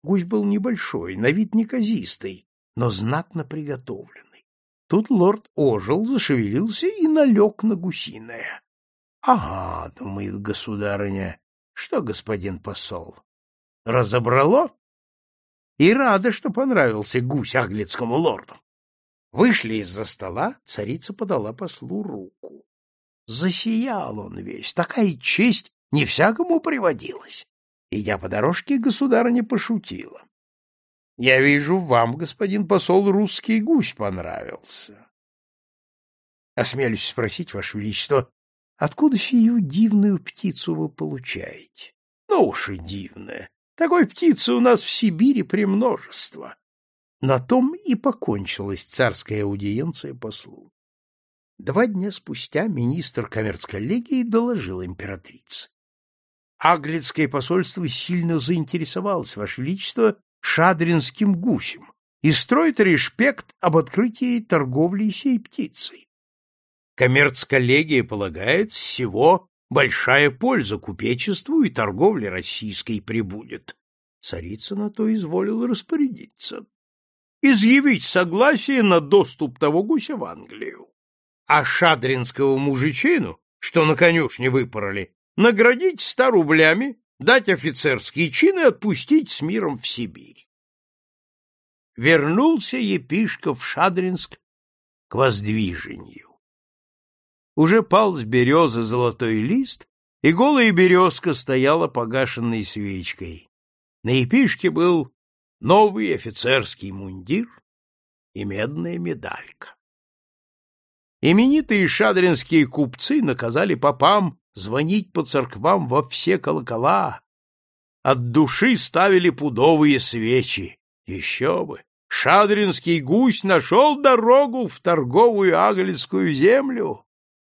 Гусь был небольшой, на вид неказистый, но знатно приготовлен. Тут лорд ожил, зашевелился и налег на гусиное. — Ага, — думает государыня, — что, господин посол, разобрало? И рада, что понравился гусь аглицкому лорду. Вышли из-за стола, царица подала послу руку. Засиял он весь, такая честь не всякому приводилась. Идя по дорожке, государыня пошутила. Я вижу, вам, господин посол, русский гусь понравился. Осмелюсь спросить, Ваше Величество, откуда сию дивную птицу вы получаете? Ну уж и дивная. Такой птицы у нас в Сибири премножество. На том и покончилась царская аудиенция послу. Два дня спустя министр коммерцколлегии доложил императрице. Аглицкое посольство сильно заинтересовалось, Ваше Величество, шадринским гусем и строит респект об открытии торговли сей птицей. Коммерцколлегия полагает, с всего большая польза купечеству и торговле российской прибудет. Царица на то изволила распорядиться. Изъявить согласие на доступ того гуся в Англию. А шадринского мужичину, что на конюшне выпороли, наградить ста рублями дать офицерские чины и отпустить с миром в Сибирь. Вернулся епишка в Шадринск к воздвижению. уже пал с березы золотой лист, и голая березка стояла погашенной свечкой. На епишке был новый офицерский мундир и медная медалька. Именитые шадринские купцы наказали попам звонить по церквам во все колокола, от души ставили пудовые свечи. Еще бы! Шадринский гусь нашел дорогу в торговую аглицкую землю.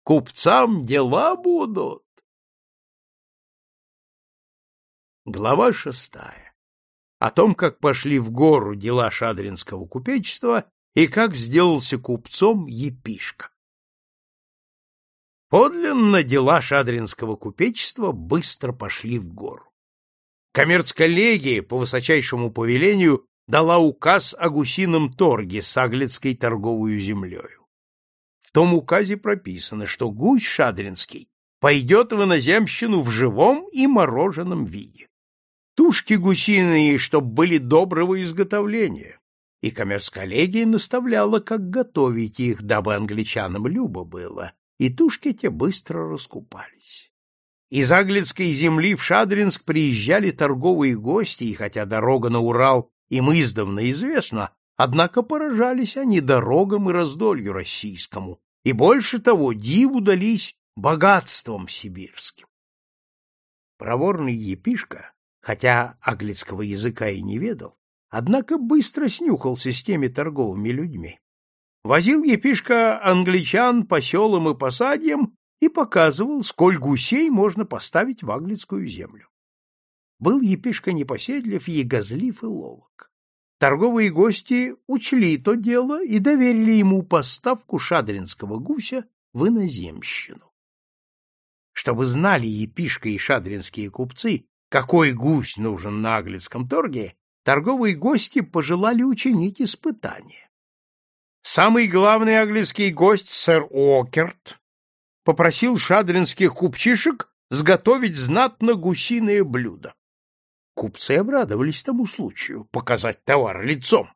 Купцам дела будут. Глава шестая. О том, как пошли в гору дела шадринского купечества и как сделался купцом епишка. Подлинно дела шадринского купечества быстро пошли в гору. Коммерцколлегия по высочайшему повелению дала указ о гусином торге с Аглицкой торговую землею. В том указе прописано, что гусь шадринский пойдет в иноземщину в живом и мороженом виде. Тушки гусиные, чтоб были доброго изготовления, и коммерцколлегия наставляла, как готовить их, дабы англичанам любо было, и тушки те быстро раскупались. Из Аглицкой земли в Шадринск приезжали торговые гости, и хотя дорога на Урал им издавна известна, однако поражались они дорогам и раздолью российскому, и больше того диву дались богатством сибирским. Проворный епишка, хотя аглицкого языка и не ведал, однако быстро снюхался с теми торговыми людьми. Возил епишка англичан по селам и посадьям и показывал, сколь гусей можно поставить в аглицкую землю. Был епишка непоседлив, егозлив и ловок. Торговые гости учли то дело и доверили ему поставку шадринского гуся в иноземщину. Чтобы знали епишка и шадринские купцы, какой гусь нужен на аглицком торге, торговые гости пожелали учинить испытание. Самый главный английский гость, сэр Окерт, попросил шадринских купчишек сготовить знатно гусиное блюдо. Купцы обрадовались тому случаю показать товар лицом.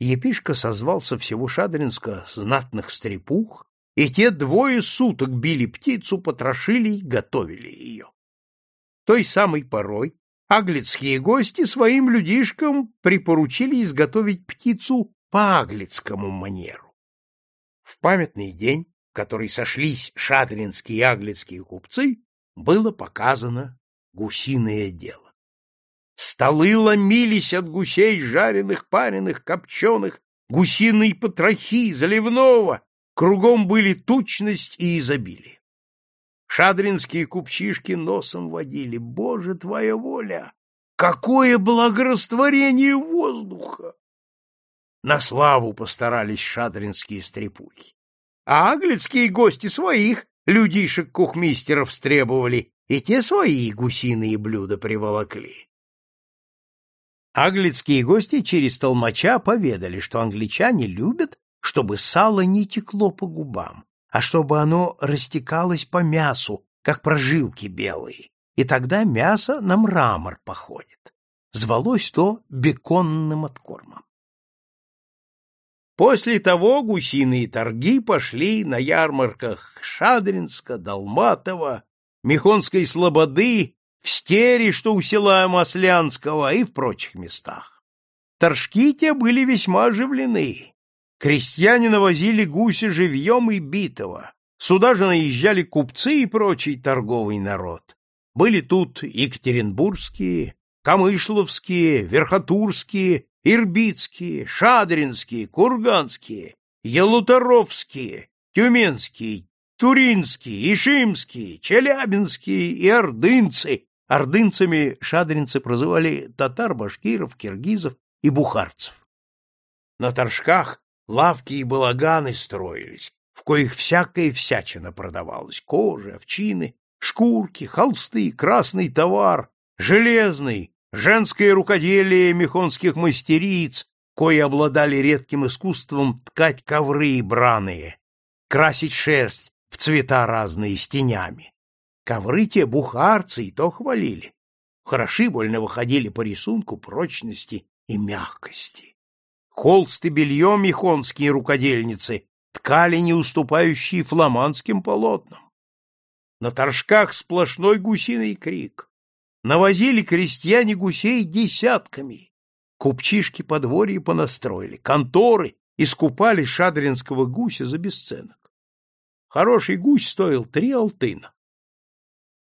Епишка созвал со всего Шадринска знатных стрепух, и те двое суток били птицу, потрошили и готовили ее. Той самой порой аглицкие гости своим людишкам припоручили изготовить птицу по аглицкому манеру. В памятный день, в который сошлись шадринские и аглицкие купцы, было показано гусиное дело. Столы ломились от гусей жареных, пареных, копченых, гусиной потрохи, заливного, кругом были тучность и изобилие. Шадринские купчишки носом водили. Боже, твоя воля! Какое благорастворение воздуха! На славу постарались шадринские стрепухи. А аглицкие гости своих людишек-кухмистеров стребовали, и те свои гусиные блюда приволокли. Аглицкие гости через толмача поведали, что англичане любят, чтобы сало не текло по губам, а чтобы оно растекалось по мясу, как прожилки белые, и тогда мясо на мрамор походит. Звалось то беконным откормом. После того гусиные торги пошли на ярмарках Шадринска, Долматова, Михонской Слободы, в Стере, что у села Маслянского, и в прочих местах. Торжки те были весьма оживлены. Крестьяне навозили гуся живьем и битого. Сюда же наезжали купцы и прочий торговый народ. Были тут екатеринбургские, камышловские, верхотурские ирбитские, шадринские, курганские, ялуторовские, тюменские, туринские, ишимские, челябинские и ордынцы. Ордынцами шадринцы прозывали татар, башкиров, киргизов и бухарцев. На торжках лавки и балаганы строились, в коих всякая всячина продавалась — кожа, овчины, шкурки, холсты, красный товар, железный, женское рукоделие мехонских мастериц, кои обладали редким искусством ткать ковры браные, красить шерсть в цвета разные с тенями. Ковры те бухарцы и то хвалили. Хороши больно выходили по рисунку прочности и мягкости. Холст и белье мехонские рукодельницы ткали, не уступающие фламандским полотнам. На торжках сплошной гусиный крик. Навозили крестьяне гусей десятками. Купчишки подворья понастроили, конторы искупали шадринского гуся за бесценок. Хороший гусь стоил три алтына.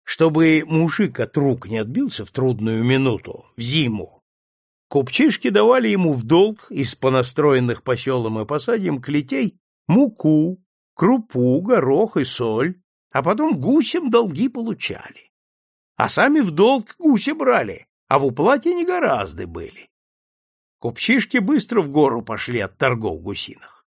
Чтобы мужик от рук не отбился в трудную минуту, в зиму, купчишки давали ему в долг из понастроенных по селам и посадьям клетей муку, крупу, горох и соль, а потом гусям долги получали. А сами в долг гуся брали, а в уплате не гораздо были. Купчишки быстро в гору пошли от торгов гусиных.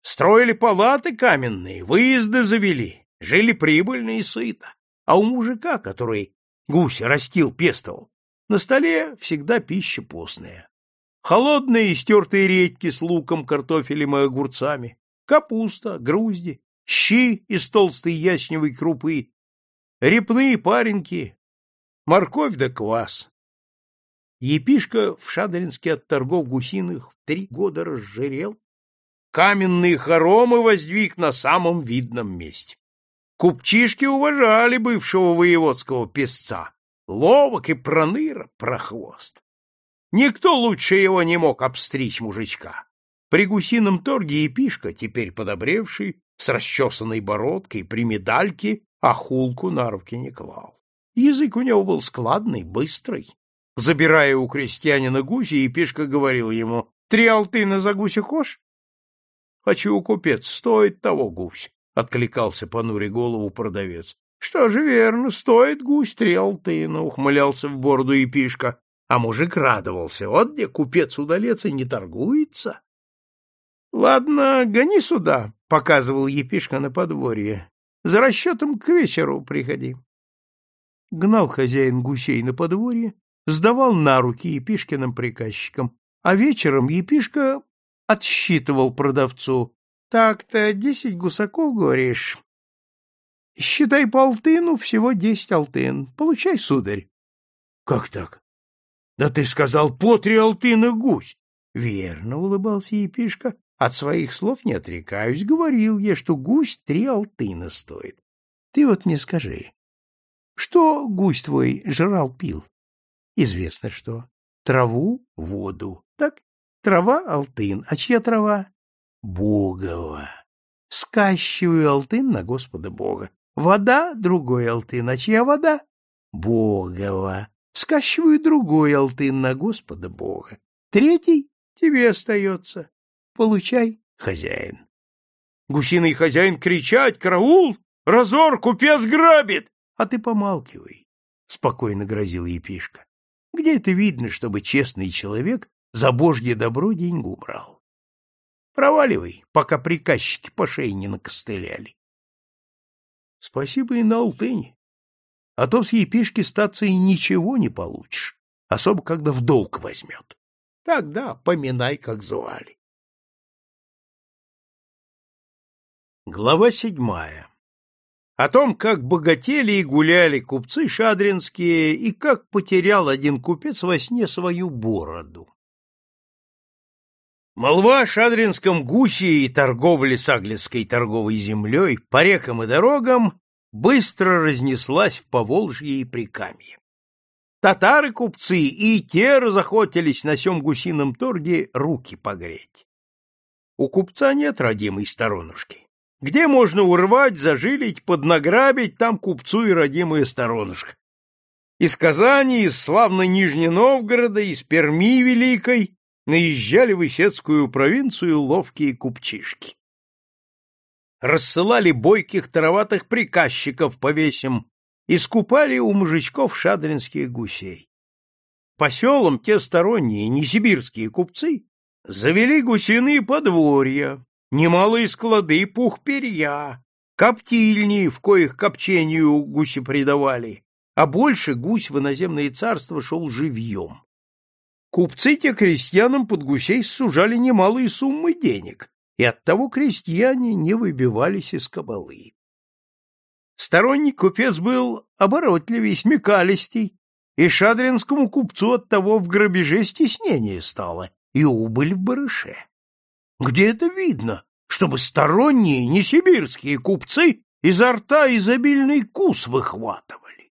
Строили палаты каменные, выезды завели, жили прибыльно и сыто. А у мужика, который гуся растил, пестовал, на столе всегда пища постная. Холодные стертые редьки с луком, картофелем и огурцами, капуста, грузди, щи из толстой ясневой крупы, репные пареньки, морковь да квас. Епишка в Шадринске от торгов гусиных в три года разжирел, каменные хоромы воздвиг на самом видном месте. Купчишки уважали бывшего воеводского песца, ловок и проныра прохвост. Никто лучше его не мог обстричь мужичка. При гусином торге епишка, теперь подобревший, с расчесанной бородкой, при медальке, а хулку на руки не клал. Язык у него был складный, быстрый, Забирая у крестьянина гуся, Епишка говорил ему, «Три алтына за гуся хошь?» «Хочу, купец, стоит того гусь», — откликался понуре голову продавец. «Что же верно, стоит гусь три алтына», — ухмылялся в бороду Епишка. А мужик радовался, вот где купец-удалец и не торгуется. «Ладно, гони сюда», — показывал Епишка на подворье. «За расчетом к вечеру приходи». Гнал хозяин гусей на подворье, сдавал на руки Епишкиным приказчикам, а вечером Епишка отсчитывал продавцу. Так-то десять гусаков, говоришь? Считай по алтыну, всего десять алтын. Получай, сударь. Как так? Да ты сказал по три алтына гусь. Верно, улыбался Епишка. От своих слов не отрекаюсь. Говорил я, что гусь три алтына стоит. Ты вот мне скажи, что гусь твой жрал пил? Известно что. Траву, воду. Так? Трава — алтын. А чья трава? Богова. Скащиваю алтын на Господа Бога. Вода — другой алтын. А чья вода? Богова. Скащиваю другой алтын на Господа Бога. Третий тебе остается. Получай, хозяин. Гусиный хозяин кричать, караул, разор, купец грабит. А ты помалкивай, — спокойно грозил епишка. Где это видно, чтобы честный человек за божье добро деньгу брал? Проваливай, пока приказчики по шее не накостыляли. Спасибо и на алтыне. А то с епишки статься и ничего не получишь, особо когда в долг возьмет. Тогда поминай, как звали. Глава седьмая о том, как богатели и гуляли купцы шадринские и как потерял один купец во сне свою бороду. Молва о шадринском гусе и торговле с аглицкой торговой землей по рекам и дорогам быстро разнеслась в Поволжье и Прикамье. Татары-купцы и те разохотились на сём гусином торге руки погреть. У купца нет родимой сторонушки. Где можно урвать, зажилить, поднаграбить, там купцу и родимая сторонушка. Из Казани, из славной Нижнего Новгорода, из Перми Великой наезжали в Исетскую провинцию ловкие купчишки. Рассылали бойких тароватых приказчиков по весям и скупали у мужичков шадринских гусей. По селам те сторонние, не сибирские купцы, завели гусиные подворья, немалые склады пух-перья, коптильни, в коих копчению гуси придавали, а больше гусь в иноземное царство шел живьем. Купцы те крестьянам под гусей сужали немалые суммы денег, и оттого крестьяне не выбивались из кабалы. Сторонний купец был оборотливей, смекалистей, и шадринскому купцу оттого в грабеже стеснение стало, и убыль в барыше. Где это видно, чтобы сторонние, не сибирские купцы изо рта изобильный кус выхватывали.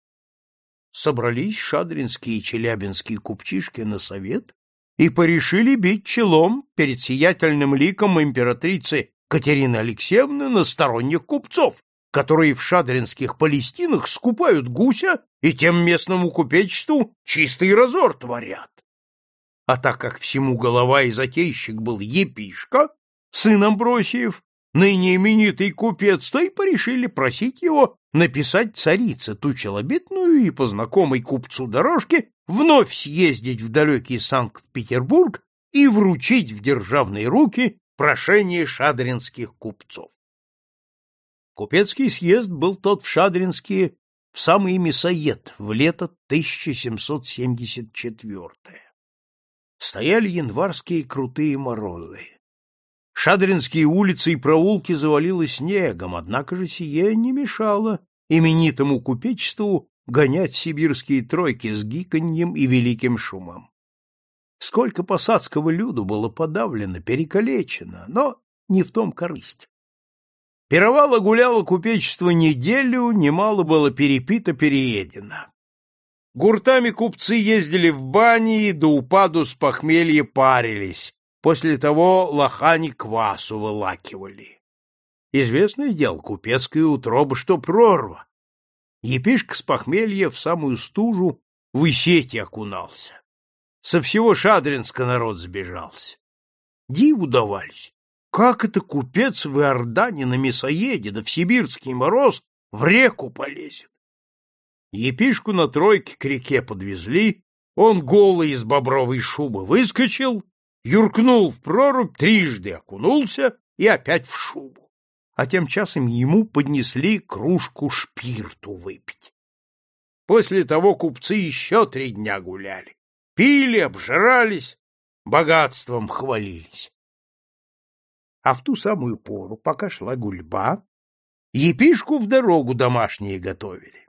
Собрались шадринские и челябинские купчишки на совет и порешили бить челом перед сиятельным ликом императрицы Катерины Алексеевны на сторонних купцов, которые в шадринских Палестинах скупают гуся и тем местному купечеству чистый разор творят. А так как всему голова и затейщик был епишка, сын Амбросиев, ныне именитый купец, то и порешили просить его написать царице ту челобитную и по знакомой купцу дорожке вновь съездить в далекий Санкт-Петербург и вручить в державные руки прошение шадринских купцов. Купецкий съезд был тот в Шадринске в самый Мясоед в лето 1774 Стояли январские крутые морозы. Шадринские улицы и проулки завалило снегом, однако же сие не мешало именитому купечеству гонять сибирские тройки с гиканьем и великим шумом. Сколько посадского люду было подавлено, перекалечено, но не в том корысть. Пировало гуляло купечество неделю, немало было перепито-переедено. Гуртами купцы ездили в бани и до упаду с похмелья парились, после того лохани квасу вылакивали. Известное дело, купецкая утроба, что прорва. Епишка с похмелья в самую стужу в Исети окунался. Со всего Шадринска народ сбежался. Диву давались. Как это купец в Иордане на мясоеде, да в сибирский мороз в реку полезет? Епишку на тройке к реке подвезли, он голый из бобровой шубы выскочил, юркнул в прорубь, трижды окунулся и опять в шубу. А тем часом ему поднесли кружку шпирту выпить. После того купцы еще три дня гуляли. Пили, обжирались, богатством хвалились. А в ту самую пору, пока шла гульба, епишку в дорогу домашние готовили.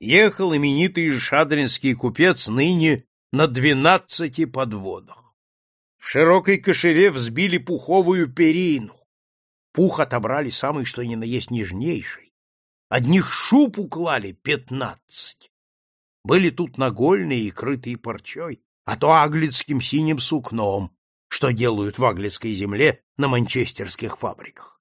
Ехал именитый шадринский купец ныне на двенадцати подводах. В широкой кошеве взбили пуховую перину. Пух отобрали самый что ни на есть нежнейший. Одних шуб уклали пятнадцать. Были тут нагольные и крытые парчой, а то аглицким синим сукном, что делают в аглицкой земле на манчестерских фабриках.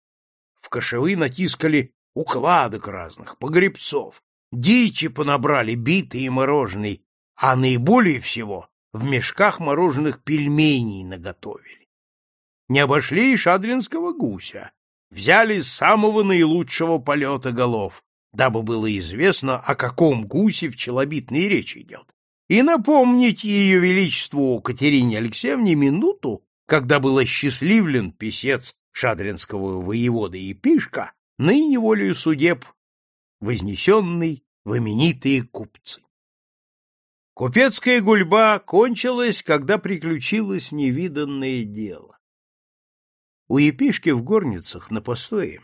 В кошевы натискали укладок разных, погребцов, дичи понабрали битые и мороженые, а наиболее всего в мешках мороженых пельменей наготовили. Не обошли и шадринского гуся, взяли самого наилучшего полета голов, дабы было известно, о каком гусе в челобитной речи идет, и напомнить ее величеству Катерине Алексеевне минуту, когда был осчастливлен писец шадринского воевода и пишка, ныне волею судеб, вознесенный в именитые купцы. Купецкая гульба кончилась, когда приключилось невиданное дело. У епишки в горницах на постое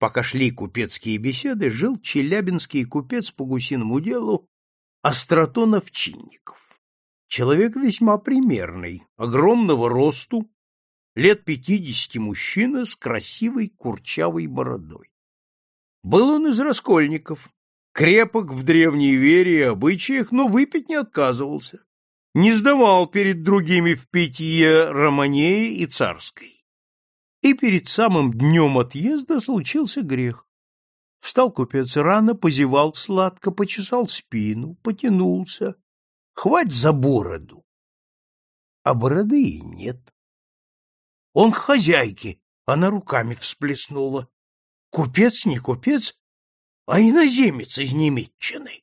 Пока шли купецкие беседы, жил челябинский купец по гусиному делу Остротонов Чинников. Человек весьма примерный, огромного росту, лет пятидесяти мужчина с красивой курчавой бородой. Был он из раскольников, крепок в древней вере и обычаях, но выпить не отказывался. Не сдавал перед другими в питье романеи и царской и перед самым днем отъезда случился грех. Встал купец рано, позевал сладко, почесал спину, потянулся. Хвать за бороду. А бороды и нет. Он к хозяйке, она руками всплеснула. Купец не купец, а иноземец из Немеччины.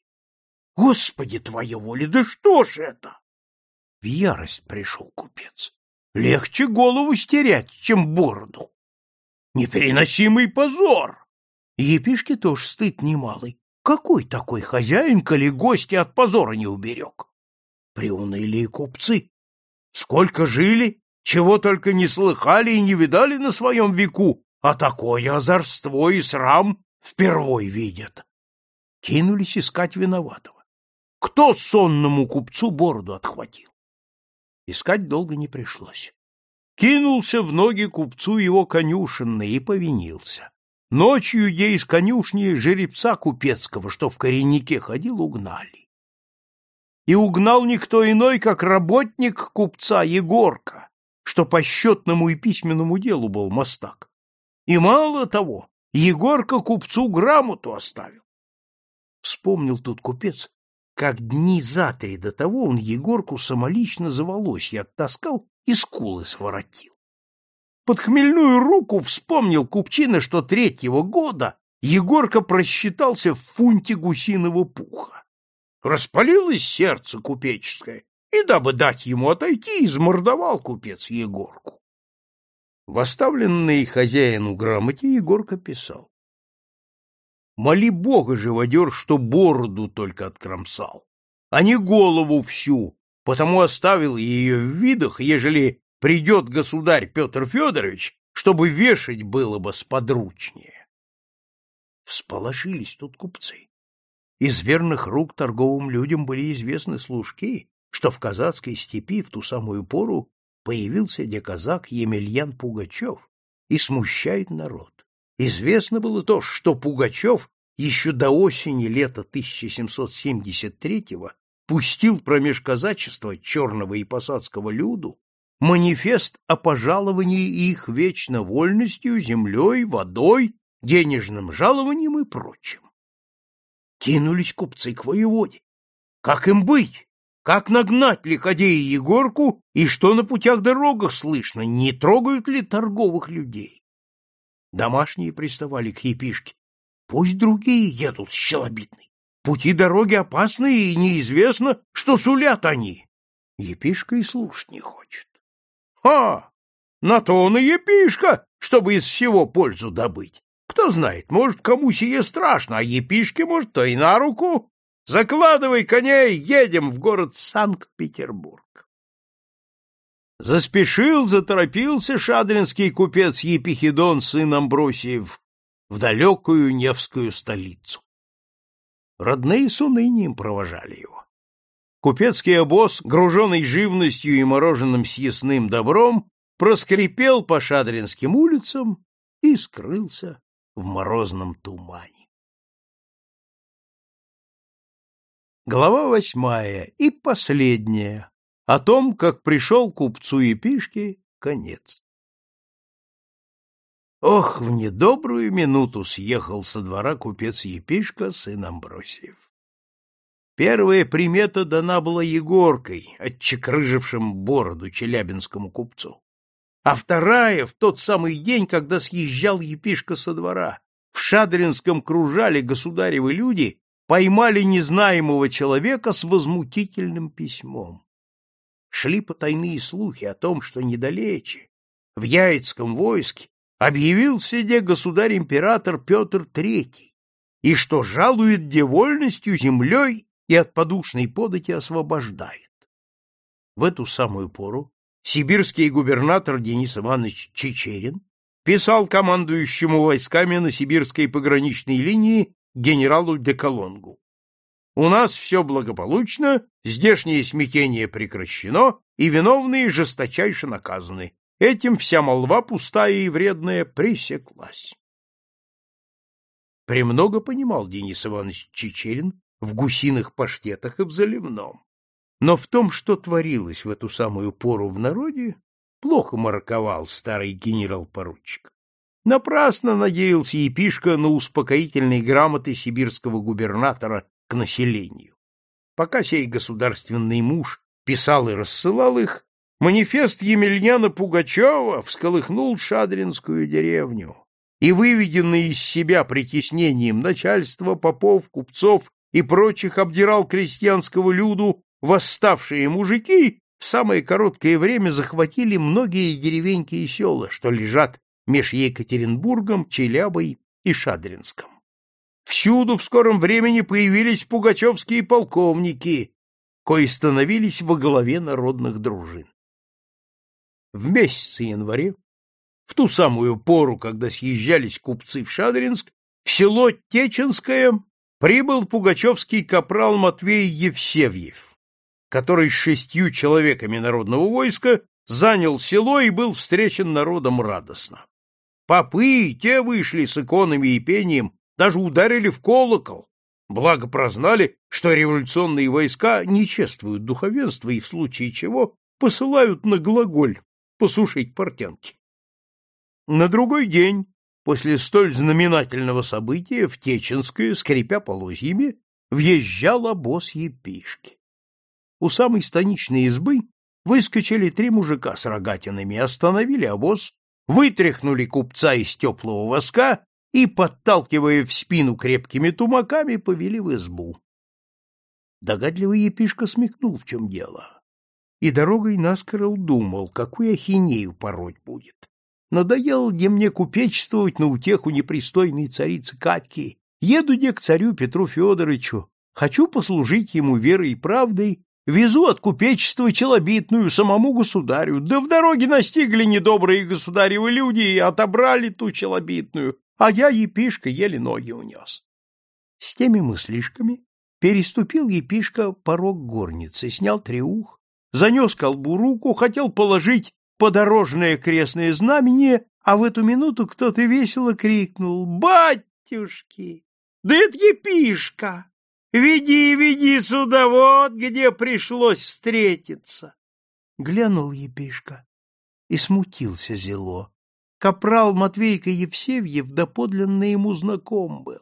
Господи, твоя воля, да что ж это? В ярость пришел купец. Легче голову стерять, чем бороду. Непереносимый позор! Епишке тоже стыд немалый. Какой такой хозяин, коли гости от позора не уберег? Приуныли и купцы. Сколько жили, чего только не слыхали и не видали на своем веку, а такое озорство и срам впервой видят. Кинулись искать виноватого. Кто сонному купцу бороду отхватил? Искать долго не пришлось. кинулся в ноги купцу его конюшенный и повинился. Ночью где из конюшни жеребца купецкого, что в кореннике ходил, угнали. И угнал никто иной, как работник купца Егорка, что по счетному и письменному делу был мостак. И мало того, Егорка купцу грамоту оставил. Вспомнил тут купец, как дни за три до того он Егорку самолично за волосье оттаскал и скулы своротил. Под хмельную руку вспомнил купчина, что третьего года Егорка просчитался в фунте гусиного пуха. Распалилось сердце купеческое, и, дабы дать ему отойти, измордовал купец Егорку. В оставленной хозяину грамоте Егорка писал. Моли Бога, живодер, что бороду только откромсал, а не голову всю, потому оставил ее в видах, ежели придет государь Петр Федорович, чтобы вешать было бы сподручнее. Всполошились тут купцы. Из верных рук торговым людям были известны служки, что в казацкой степи в ту самую пору появился деказак Емельян Пугачев и смущает народ. Известно было то, что Пугачев еще до осени лета 1773-го пустил промеж казачества черного и посадского люду манифест о пожаловании их вечно вольностью, землей, водой, денежным жалованием и прочим. Кинулись купцы к воеводе. Как им быть? Как нагнать лиходея Егорку и что на путях дорогах слышно, не трогают ли торговых людей? Домашние приставали к епишке. Пусть другие едут с Щелобитной. Пути дороги опасные, и неизвестно, что сулят они. Епишка и слушать не хочет. Ха! На то он и епишка, чтобы из всего пользу добыть. Кто знает, может, кому сие страшно, а епишке, может, то и на руку. Закладывай коней, едем в город Санкт-Петербург. Заспешил, заторопился шадринский купец Епихидон, сын Амбросиев, в далекую Невскую столицу. Родные с унынием провожали его. Купецкий обоз, груженный живностью и мороженым съестным добром, проскрипел по Шадринским улицам и скрылся в морозном тумане. Глава восьмая и последняя о том, как пришел купцу Епишке конец. Ох, в недобрую минуту съехал со двора купец Епишка, сын Амбросиев. Первая примета дана была Егоркой, отчекрыжившим бороду челябинскому купцу. А вторая — в тот самый день, когда съезжал Епишка со двора. В Шадринском кружале государевы люди поймали незнаемого человека с возмутительным письмом. Шли потайные слухи о том, что недалече, в Яицком войске, объявил себе государь-император Петр Третий, и что жалует девольностью землей и от подушной подати освобождает. В эту самую пору сибирский губернатор Денис Иванович Чечерин писал командующему войсками на сибирской пограничной линии генералу Деколонгу. У нас все благополучно, здешнее смятение прекращено, и виновные жесточайше наказаны. Этим вся молва пустая и вредная пресеклась. Премного понимал Денис Иванович Чечерин в гусиных паштетах и в заливном. Но в том, что творилось в эту самую пору в народе, плохо марковал старый генерал-поручик. Напрасно надеялся Епишка на успокоительные грамоты сибирского губернатора к населению. Пока сей государственный муж писал и рассылал их, Манифест Емельяна Пугачева всколыхнул Шадринскую деревню, и выведенный из себя притеснением начальства, попов, купцов и прочих обдирал крестьянского люду восставшие мужики в самое короткое время захватили многие деревеньки и села, что лежат меж Екатеринбургом, Челябой и Шадринском. Всюду в скором времени появились пугачевские полковники, кои становились во главе народных дружин в месяце январе, в ту самую пору, когда съезжались купцы в Шадринск, в село Теченское прибыл пугачевский капрал Матвей Евсевьев, который с шестью человеками народного войска занял село и был встречен народом радостно. Попы, те вышли с иконами и пением, даже ударили в колокол, благо прознали, что революционные войска не чествуют духовенство и в случае чего посылают на глаголь посушить портянки. На другой день, после столь знаменательного события, в Теченское, скрипя полозьями, въезжал обоз епишки. У самой станичной избы выскочили три мужика с рогатинами, остановили обоз, вытряхнули купца из теплого воска и, подталкивая в спину крепкими тумаками, повели в избу. Догадливый епишка смекнул, в чем дело, и дорогой наскоро думал, какую ахинею пороть будет. Надоело где мне купечествовать на утеху непристойной царицы Катьки. Еду где к царю Петру Федоровичу. Хочу послужить ему верой и правдой. Везу от купечества челобитную самому государю. Да в дороге настигли недобрые государевы люди и отобрали ту челобитную, а я, епишка, еле ноги унес. С теми мыслишками переступил епишка порог горницы, снял треух, занес колбу руку, хотел положить подорожное крестное знамение, а в эту минуту кто-то весело крикнул «Батюшки! Да это епишка! Веди, веди сюда, вот где пришлось встретиться!» Глянул епишка и смутился зело. Капрал Матвейка Евсевьев доподлинно ему знаком был.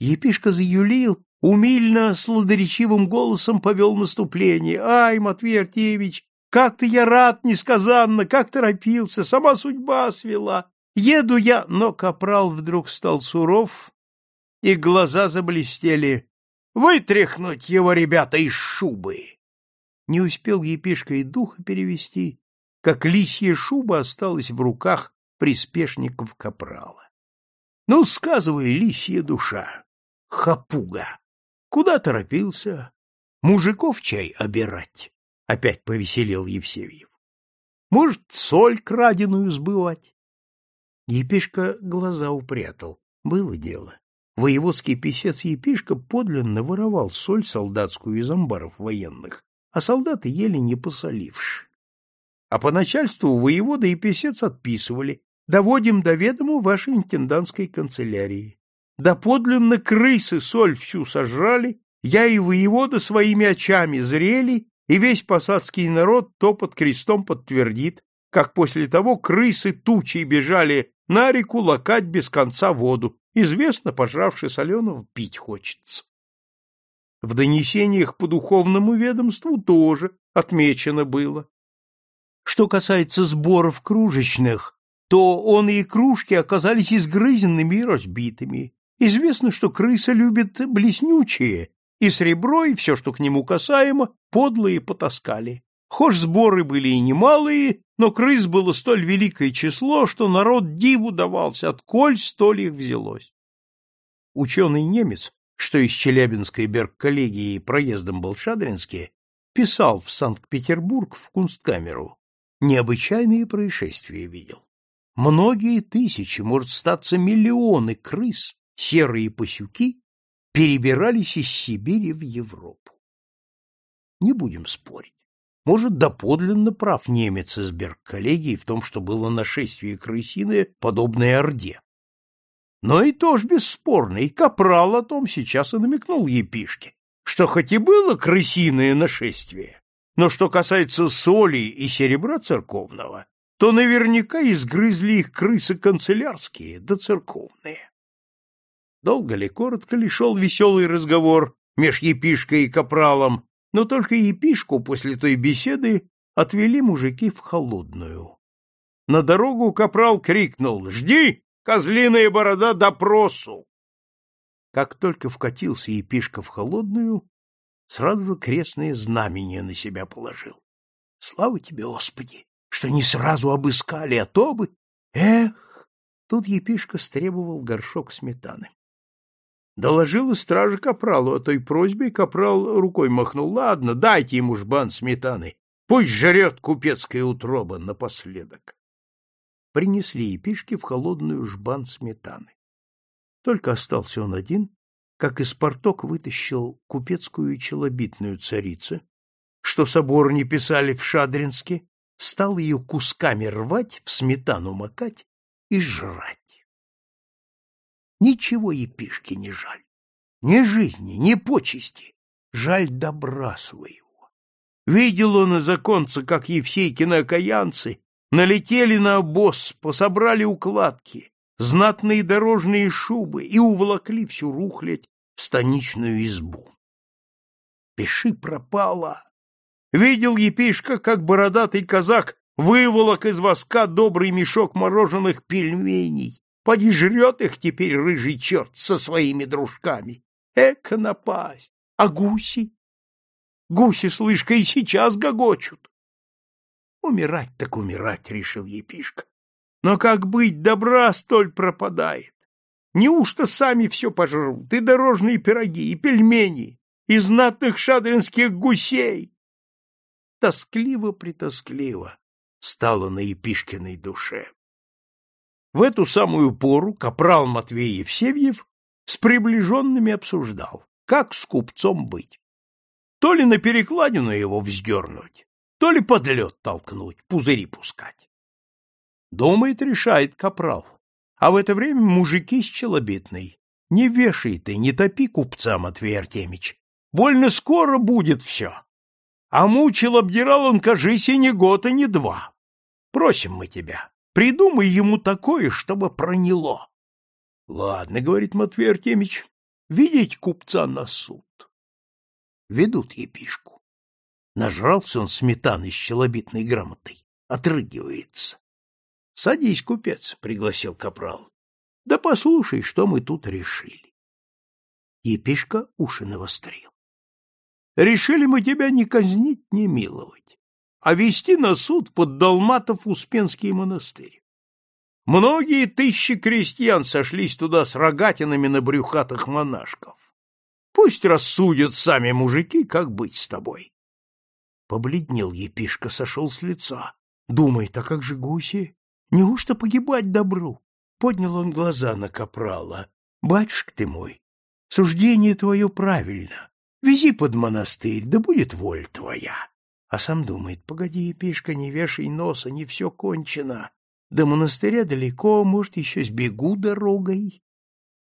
Епишка заюлил, умильно, сладоречивым голосом повел наступление. «Ай, Матвей Артемьевич, как-то я рад несказанно, как торопился, сама судьба свела. Еду я, но капрал вдруг стал суров, и глаза заблестели. Вытряхнуть его, ребята, из шубы! Не успел епишка и духа перевести, как лисья шуба осталась в руках приспешников капрала. Ну, сказывай, лисья душа, хапуга, куда торопился? Мужиков чай обирать. Опять повеселел Евсевьев. Может, соль краденую сбывать? Епишка глаза упрятал. Было дело. Воеводский писец Епишка подлинно воровал соль солдатскую из амбаров военных, а солдаты ели не посоливши. А по начальству воевода и писец отписывали «Доводим до ведому вашей интендантской канцелярии». Да подлинно крысы соль всю сожрали, я и воевода своими очами зрели и весь посадский народ то под крестом подтвердит, как после того крысы тучей бежали на реку лакать без конца воду, известно, пожравши соленого, пить хочется. В донесениях по духовному ведомству тоже отмечено было. Что касается сборов кружечных, то он и кружки оказались изгрызенными и разбитыми. Известно, что крыса любит блеснючие, и сребро, и все, что к нему касаемо, подлые потаскали. Хошь сборы были и немалые, но крыс было столь великое число, что народ диву давался, отколь столь их взялось. Ученый немец, что из Челябинской берг-коллегии проездом был Шадринский, писал в Санкт-Петербург в Кунсткамеру. Необычайные происшествия видел. Многие тысячи, может, статься миллионы крыс, серые пасюки перебирались из Сибири в Европу. Не будем спорить. Может, доподлинно прав немец из Берг-коллегии в том, что было нашествие крысиное, подобное Орде. Но и тоже бесспорно, и Капрал о том сейчас и намекнул епишке, что хоть и было крысиное нашествие, но что касается соли и серебра церковного, то наверняка изгрызли их крысы канцелярские да церковные. Долго ли, коротко ли шел веселый разговор меж епишкой и капралом, но только епишку после той беседы отвели мужики в холодную. На дорогу капрал крикнул «Жди, козлиная борода, допросу!» Как только вкатился епишка в холодную, сразу же крестное знамение на себя положил. Слава тебе, Господи, что не сразу обыскали, а то бы... Эх! Тут епишка стребовал горшок сметаны. Доложила стража капралу о той просьбе, и капрал рукой махнул. Ладно, дайте ему жбан сметаны. Пусть жрет купецкая утроба напоследок. Принесли епишки в холодную жбан сметаны. Только остался он один, как из порток вытащил купецкую челобитную царицу, что собор не писали в Шадринске, стал ее кусками рвать, в сметану макать и жрать. Ничего епишке не жаль, ни жизни, ни почести, жаль добра своего. Видел он из оконца, как Евсейкины окаянцы налетели на обоз, пособрали укладки, знатные дорожные шубы и уволокли всю рухлядь в станичную избу. Пиши пропала. Видел епишка, как бородатый казак выволок из воска добрый мешок мороженых пельменей. Поди жрет их теперь рыжий черт со своими дружками. Эка напасть! А гуси? Гуси, слышка, и сейчас гогочут. Умирать так умирать, решил епишка. Но как быть, добра столь пропадает. Неужто сами все пожрут, и дорожные пироги, и пельмени, и знатных шадринских гусей? Тоскливо-притоскливо стало на Епишкиной душе. В эту самую пору капрал Матвей Евсевьев с приближенными обсуждал, как с купцом быть. То ли на перекладину его вздернуть, то ли под лед толкнуть, пузыри пускать. Думает, решает капрал. А в это время мужики с челобитной. Не вешай ты, не топи купца, Матвей Артемич. Больно скоро будет все. А мучил, обдирал он, кажись, и не год, и не два. Просим мы тебя, придумай ему такое, чтобы проняло. — Ладно, — говорит Матвей Артемич, — видеть купца на суд. Ведут епишку. Нажрался он сметаны с челобитной грамотой, отрыгивается. — Садись, купец, — пригласил капрал. — Да послушай, что мы тут решили. Епишка уши навострил. — Решили мы тебя не казнить, не миловать, а вести на суд под Долматов-Успенский монастырь. Многие тысячи крестьян сошлись туда с рогатинами на брюхатых монашков. Пусть рассудят сами мужики, как быть с тобой. Побледнел епишка, сошел с лица. Думает, а как же гуси? Неужто погибать добру? Поднял он глаза на капрала. Батюшка ты мой, суждение твое правильно. Вези под монастырь, да будет воля твоя. А сам думает, погоди, епишка, не вешай носа, не все кончено. До монастыря далеко, может, еще сбегу дорогой.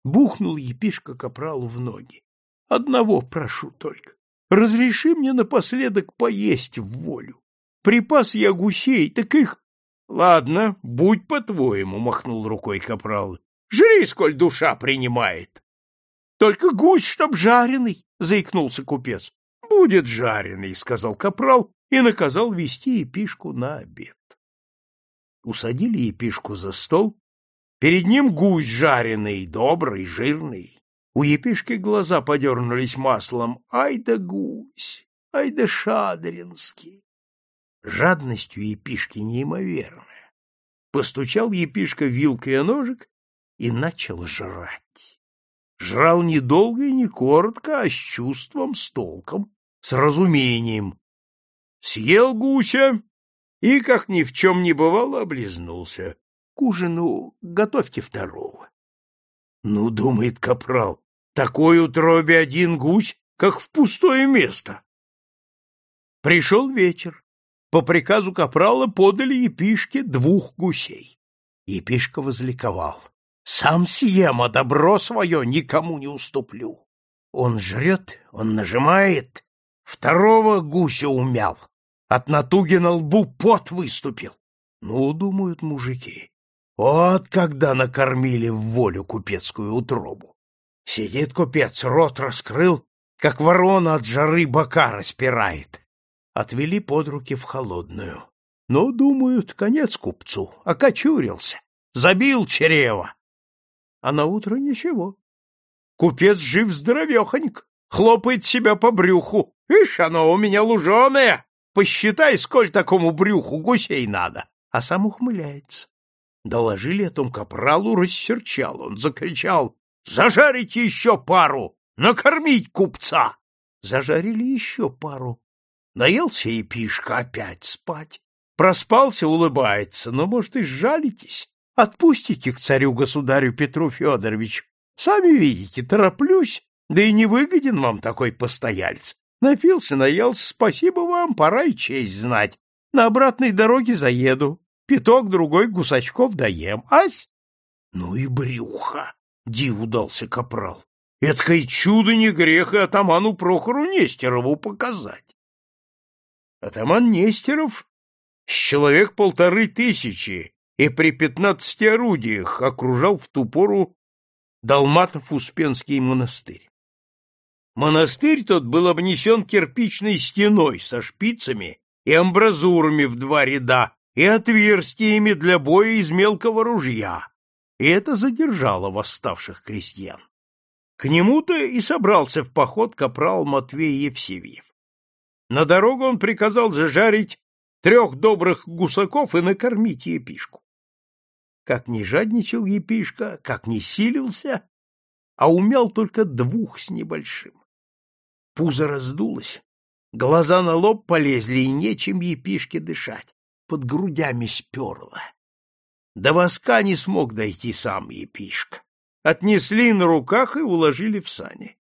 Бухнул епишка капралу в ноги. Одного прошу только. Разреши мне напоследок поесть в волю. Припас я гусей, так их Ладно, будь по-твоему, махнул рукой капрал. Жри, сколь душа принимает. Только гусь, чтоб жареный, заикнулся купец. Будет жареный, сказал капрал и наказал вести епишку на обед. Усадили епишку за стол. Перед ним гусь жареный, добрый, жирный. У епишки глаза подернулись маслом. Ай да гусь, ай да шадринский жадностью епишки неимоверная. Постучал епишка вилкой о ножик и начал жрать. Жрал недолго и не коротко, а с чувством, с толком, с разумением. Съел гуся и, как ни в чем не бывало, облизнулся. К ужину готовьте второго. Ну, думает капрал, такой утробе один гусь, как в пустое место. Пришел вечер. По приказу капрала подали епишке двух гусей. Епишка возликовал. Сам съем, а добро свое никому не уступлю. Он жрет, он нажимает, второго гуся умял. От натуги на лбу пот выступил. Ну, думают мужики, вот когда накормили в волю купецкую утробу. Сидит купец, рот раскрыл, как ворона от жары бока распирает отвели под руки в холодную. Но, думают, конец купцу, окочурился, забил чрево. А на утро ничего. Купец жив-здоровехоньк, хлопает себя по брюху. Ишь, оно у меня луженое! Посчитай, сколь такому брюху гусей надо. А сам ухмыляется. Доложили о том капралу, рассерчал он, закричал. «Зажарите еще пару! Накормить купца!» Зажарили еще пару. Наелся и пишка опять спать. Проспался, улыбается, но, может, и сжалитесь. Отпустите к царю-государю Петру Федоровичу. Сами видите, тороплюсь, да и не выгоден вам такой постояльц. Напился, наелся, спасибо вам, пора и честь знать. На обратной дороге заеду, пяток другой гусачков доем. Ась? Ну и брюхо! Диву дался капрал. Эдкое чудо не грех и атаману Прохору Нестерову показать. Атаман Нестеров с человек полторы тысячи и при пятнадцати орудиях окружал в ту пору Далматов-Успенский монастырь. Монастырь тот был обнесен кирпичной стеной со шпицами и амбразурами в два ряда и отверстиями для боя из мелкого ружья, и это задержало восставших крестьян. К нему-то и собрался в поход капрал Матвей Евсевьев. На дорогу он приказал зажарить трех добрых гусаков и накормить епишку. Как не жадничал епишка, как не силился, а умел только двух с небольшим. Пузо раздулось, глаза на лоб полезли, и нечем епишке дышать, под грудями сперло. До воска не смог дойти сам епишка. Отнесли на руках и уложили в сани.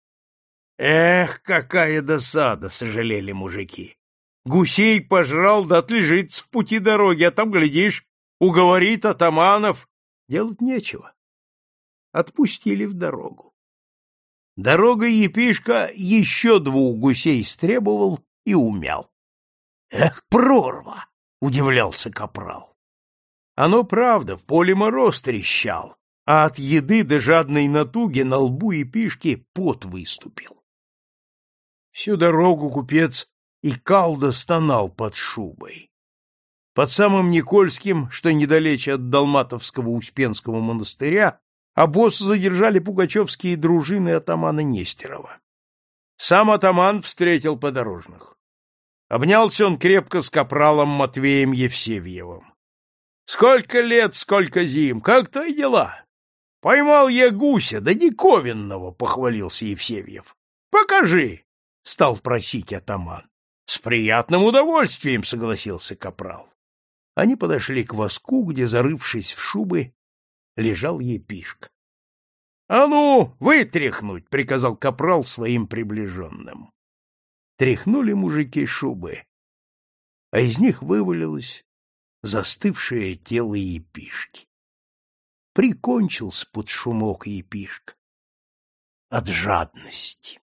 Эх, какая досада, сожалели мужики. Гусей пожрал, да отлежится в пути дороги, а там, глядишь, уговорит атаманов. Делать нечего. Отпустили в дорогу. Дорогой епишка еще двух гусей стребовал и умял. — Эх, прорва! — удивлялся капрал. Оно правда, в поле мороз трещал, а от еды до жадной натуги на лбу епишки пот выступил. Всю дорогу купец и калда стонал под шубой. Под самым Никольским, что недалече от Далматовского Успенского монастыря, а босс задержали пугачевские дружины атамана Нестерова. Сам атаман встретил подорожных. Обнялся он крепко с капралом Матвеем Евсевьевым. — Сколько лет, сколько зим, как твои дела? — Поймал я гуся, да диковинного, — похвалился Евсевьев. — Покажи, — стал просить атаман. — С приятным удовольствием, — согласился капрал. Они подошли к воску, где, зарывшись в шубы, лежал епишка. — А ну, вытряхнуть! — приказал капрал своим приближенным. Тряхнули мужики шубы, а из них вывалилось застывшее тело епишки. Прикончился под шумок епишка от жадности.